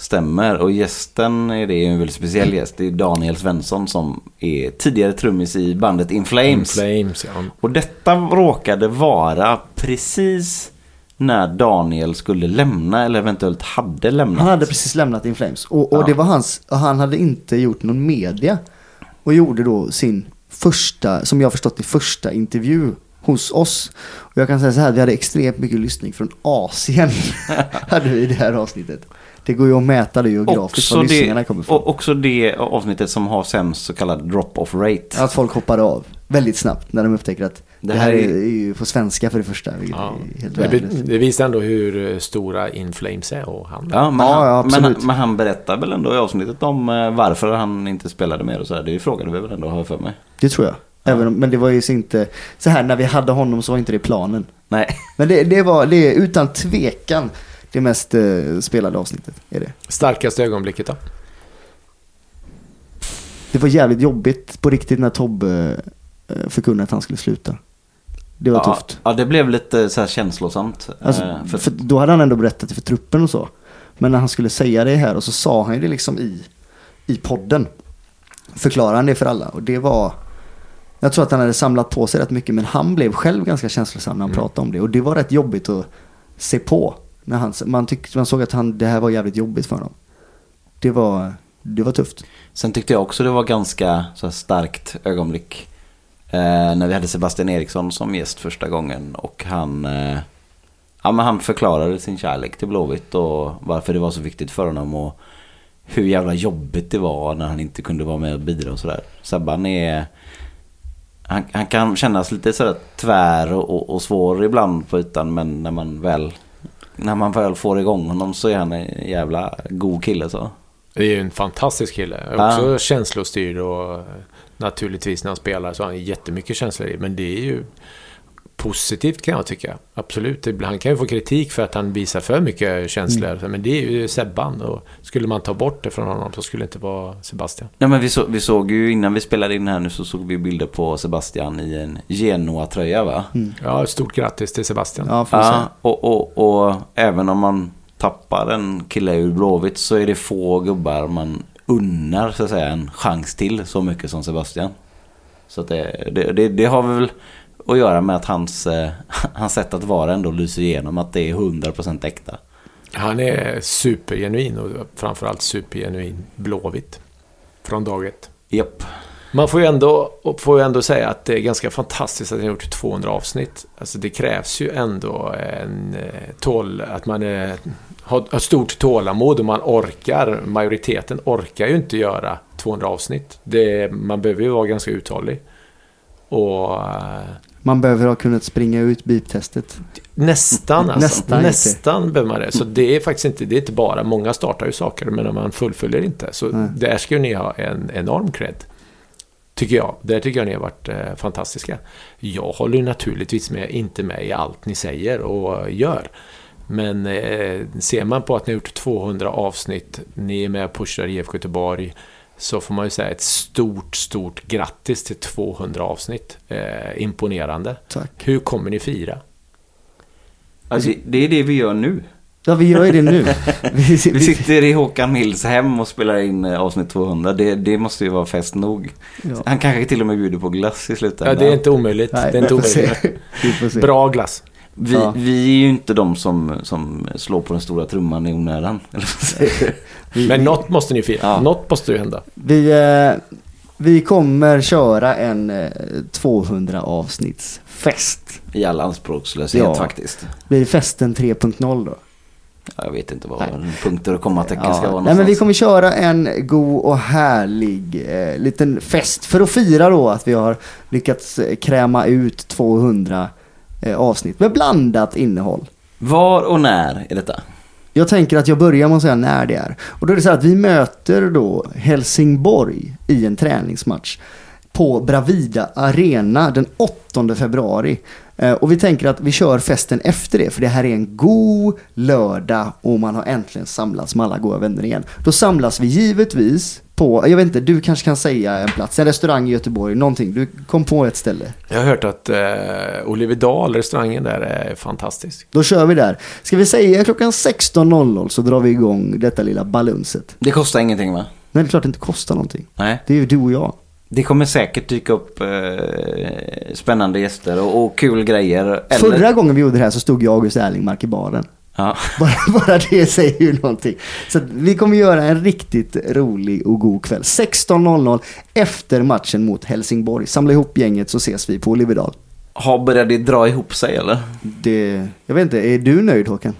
Stämmer och gästen är det är en väldigt speciell gäst. Det är Daniel Svensson som är tidigare trummis i bandet In Flames. Flames, ja. Och detta råkade vara precis när Daniel skulle lämna eller eventuellt hade lämnat. Han hade precis lämnat In Flames och, och Ja. det var hans, och han hade inte gjort någon media. Och gjorde då sin första, som jag har förstått det, första intervju hos oss. Och jag kan säga så här, vi hade extremt mycket lyssning från Asien. hade vi i det här avsnittet. Det går ju att mäta det geografiskt var Också lyssningarna det, kommer ifrån. och också det avsnittet som har sämst så kallad drop-off rate. Att folk hoppade av väldigt snabbt när de upptäcker att det, här är, är ju på svenska för det första. Ja. Det, det visar ändå hur eh, stora In Flames är och han. Ja, men, Ja, han, ja, men, men han berättar väl ändå i avsnittet om eh, varför han inte spelade mer och så här. Det frågade vi väl ändå, har för mig. Det tror jag. Även om, men det var ju så inte, så här när vi hade honom så var inte det planen. Nej. Men det, det var, det är utan tvekan det mest eh, spelade avsnittet. Är det. Starkaste ögonblicket då? det var jävligt jobbigt på riktigt när Tobbe eh, förkunnade att han skulle sluta. Det var ja, tufft. Ja, det blev lite så här känslosamt. Alltså, Eh, för, för då hade han ändå berättat det för truppen och så. Men när han skulle säga det här och så sa han ju det liksom i, i podden. Förklarade han det för alla och det var Jag tror att han hade samlat på sig rätt mycket men han blev själv ganska känslosam när han pratade om det och det var rätt jobbigt att se på. När han, man, tyck, man såg att han, det här var jävligt jobbigt för honom. Det var, det var tufft. Sen tyckte jag också det var ganska så här starkt ögonblick. Eh, när vi hade Sebastian Eriksson som gäst första gången. Och han, eh, ja, men han förklarade sin kärlek till Blåvitt och varför det var så viktigt för honom. Och hur jävla jobbigt det var när han inte kunde vara med och bidra och sådär. Sebban är... Han, han kan kännas lite sådär tvär och, och, och svår ibland på ytan men när man väl när man väl får igång honom så är han en jävla god kille så. Det är ju en fantastisk kille. Ja. Också känslostyrd och naturligtvis när han spelar så har han jättemycket känslor i. Men det är ju positivt kan jag tycka. Absolut. Han kan ju få kritik för att han visar för mycket känslor. Men det är ju Sebban. Och skulle man ta bort det från honom så skulle det inte vara Sebastian. Nej men vi, så, vi såg ju innan vi spelade in här nu så såg vi bilder på Sebastian i en Genoa-tröja va? Ja, stort grattis till Sebastian. Ja, får vi Ja, och, och, och även om man tappar en kille ur Blåvitt så är det få gubbar man unnar så att säga en chans till så mycket som Sebastian. Så att det, det, det, det har väl att göra med att hans, eh, hans sätt att vara ändå lyser igenom att det är 100% äkta. Han är supergenuin och framförallt supergenuin blåvitt. Från dag ett. Japp. Man får ju, ändå, får ju ändå säga att det är ganska fantastiskt att har gjort 200 avsnitt. Alltså det krävs ju ändå en eh, tål, att man är, har, har stort tålamod och man orkar. Majoriteten orkar ju inte göra 200 avsnitt. Det, man behöver ju vara ganska uthållig. Och eh, Man behöver ha kunnat springa ut biptestet. Nästan alltså. Nästan Nästan, behöver man det. Så det är faktiskt inte, det är inte bara, många startar ju saker men man fullföljer inte. Så Nej. där ska ju ni ha en enorm cred. Tycker jag. Där tycker jag ni har varit eh, fantastiska. Jag håller ju naturligtvis med, inte med i allt ni säger och gör. Men eh, ser man på att ni har gjort 200 avsnitt, ni är med och pushar IFK Göteborg, så får man ju säga ett stort, stort grattis till 200 avsnitt. Eh, imponerande. Tack. Hur kommer ni fira? Alltså, det är det vi gör nu. Ja, vi gör ju det nu. Vi, sitter i Håkan Mills hem och spelar in eh, avsnitt 200. Det, det måste ju vara fest nog. Ja. Han kanske till och med bjuder på glass i slutändan. Ja, det är inte omöjligt. Nej, det är inte omöjligt. Bra glass. Vi, Ja. vi är ju inte de som, som slår på den stora trumman i onödan. Vi, Men något måste ni fira. Ja. Något måste ju hända. vi, eh, vi kommer köra en eh, 200 avsnittsfest. I all anspråkslöshet Ja. faktiskt. Blir festen 3.0 då? Ja, Jag vet inte vad Nej. punkter och kommatecken ska vara Ja. någonstans. Nej men vi kommer köra en god och härlig eh, liten fest för att fira då att vi har lyckats eh, kräma ut 200 eh, avsnitt med blandat innehåll. Var och när är detta? Jag tänker att jag börjar med att säga när det är. Och då är det så här att vi möter då Helsingborg i en träningsmatch på Bravida Arena den 8 februari. Eh, Och vi tänker att vi kör festen efter det, för det här är en god lördag och man har äntligen samlats med alla goda vänner igen. Då samlas vi givetvis på, jag vet inte, du kanske kan säga en plats, en restaurang i Göteborg, någonting. Du kom på ett ställe. Jag har hört att eh, Olivedal, restaurangen där, är fantastisk. Då kör vi där. Ska vi säga klockan 16.00 så drar vi igång detta lilla balunset. Det kostar ingenting va? Nej, det är klart det inte kostar någonting. Nej. Det är ju du och jag. Det kommer säkert dyka upp eh, spännande gäster och, och kul grejer. Eller, Förra gången vi gjorde det här så stod jag och August Erlingmark i baren. Ja. Bara, bara det säger ju någonting. Så vi kommer göra en riktigt rolig och god kväll. 16.00 efter matchen mot Helsingborg. Samla ihop gänget så ses vi på Olivedal. Har börjat det dra ihop sig eller? Det, jag vet inte, är du nöjd Håkan?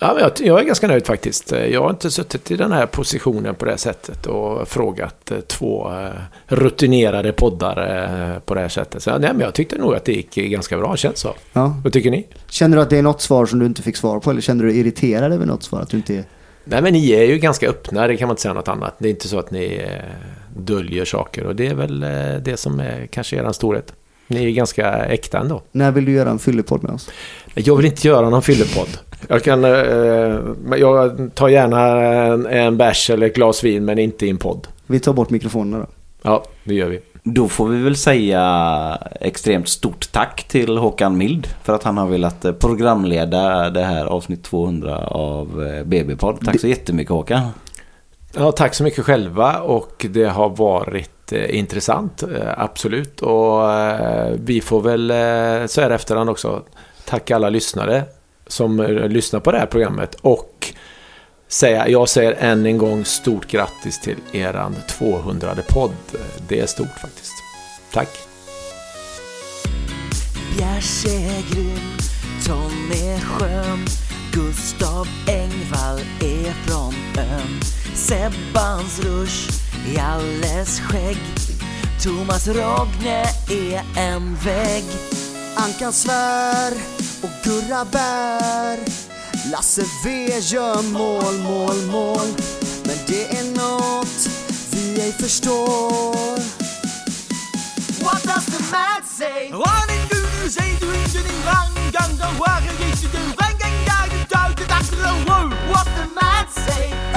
Ja, jag, jag är ganska nöjd faktiskt. Jag har inte suttit i den här positionen på det här sättet och frågat eh, två eh, rutinerade poddar eh, på det här sättet. Så, nej, men jag tyckte nog att det gick ganska bra, känns så. Ja. Vad tycker ni? Känner du att det är något svar som du inte fick svar på eller känner du dig irriterad över något svar? Att du inte är... Nej, men ni är ju ganska öppna, det kan man inte säga något annat. Det är inte så att ni döljer saker och det är väl det som är kanske er storhet. Ni är ganska äkta ändå. När vill du göra en fyllepodd med oss? Jag vill inte göra någon fyllepodd. Jag kan... Eh, jag tar gärna en, en bärs eller ett glas vin, men inte i en podd. Vi tar bort mikrofonerna då. Ja, det gör vi. Då får vi väl säga extremt stort tack till Håkan Mild för att han har velat eh, programleda det här avsnitt 200 av eh, BB-podd. Tack så jättemycket Håkan. Ja, tack så mycket själva och det har varit eh, intressant, eh, absolut. Och eh, vi får väl eh, så här efterhand också tacka alla lyssnare som eh, lyssnar på det här programmet och säga, jag säger än en gång stort grattis till eran 200 podd. Det är stort faktiskt. Tack! Bjärs är grym, Tom är skön Gustav Engvall är från ön Sebbans rush är alldeles skägg Thomas Rogne är en vägg Ankan svär och Gurra Bär. Lasse V gör mål, mål, mål. Men det är vi ej förstår. What does the man say? Wanneer du nu säger du inte din rangan, då är det inte du rangan, jag är du död, det är What the man say?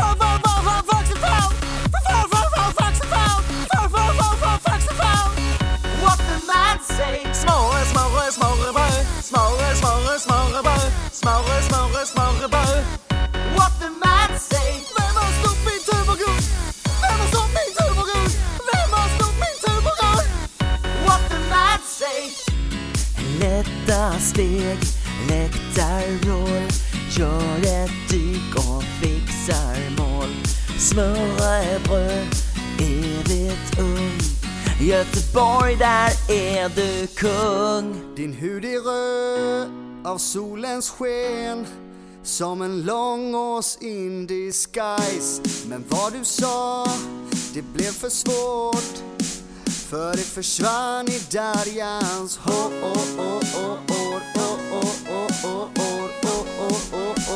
är du kung. Din hud är röd av solens sken som en lång ås in disguise. Men vad du sa, det blev för svårt. För det försvann i Darjans hår.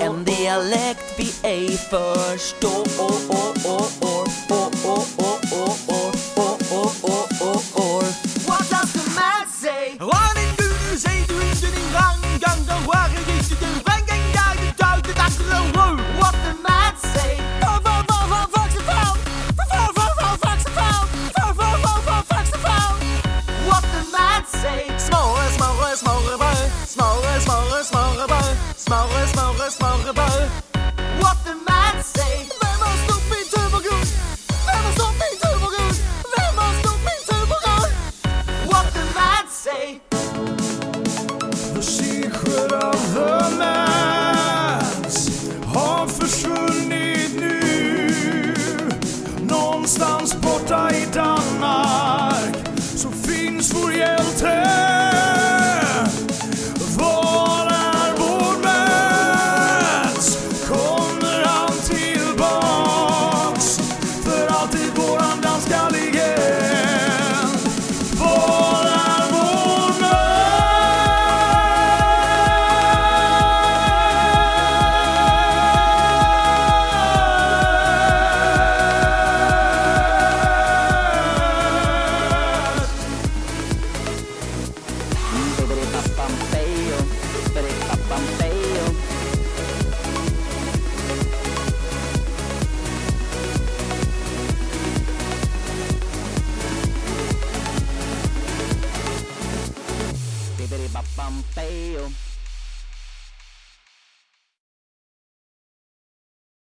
En dialekt vi ej förstår.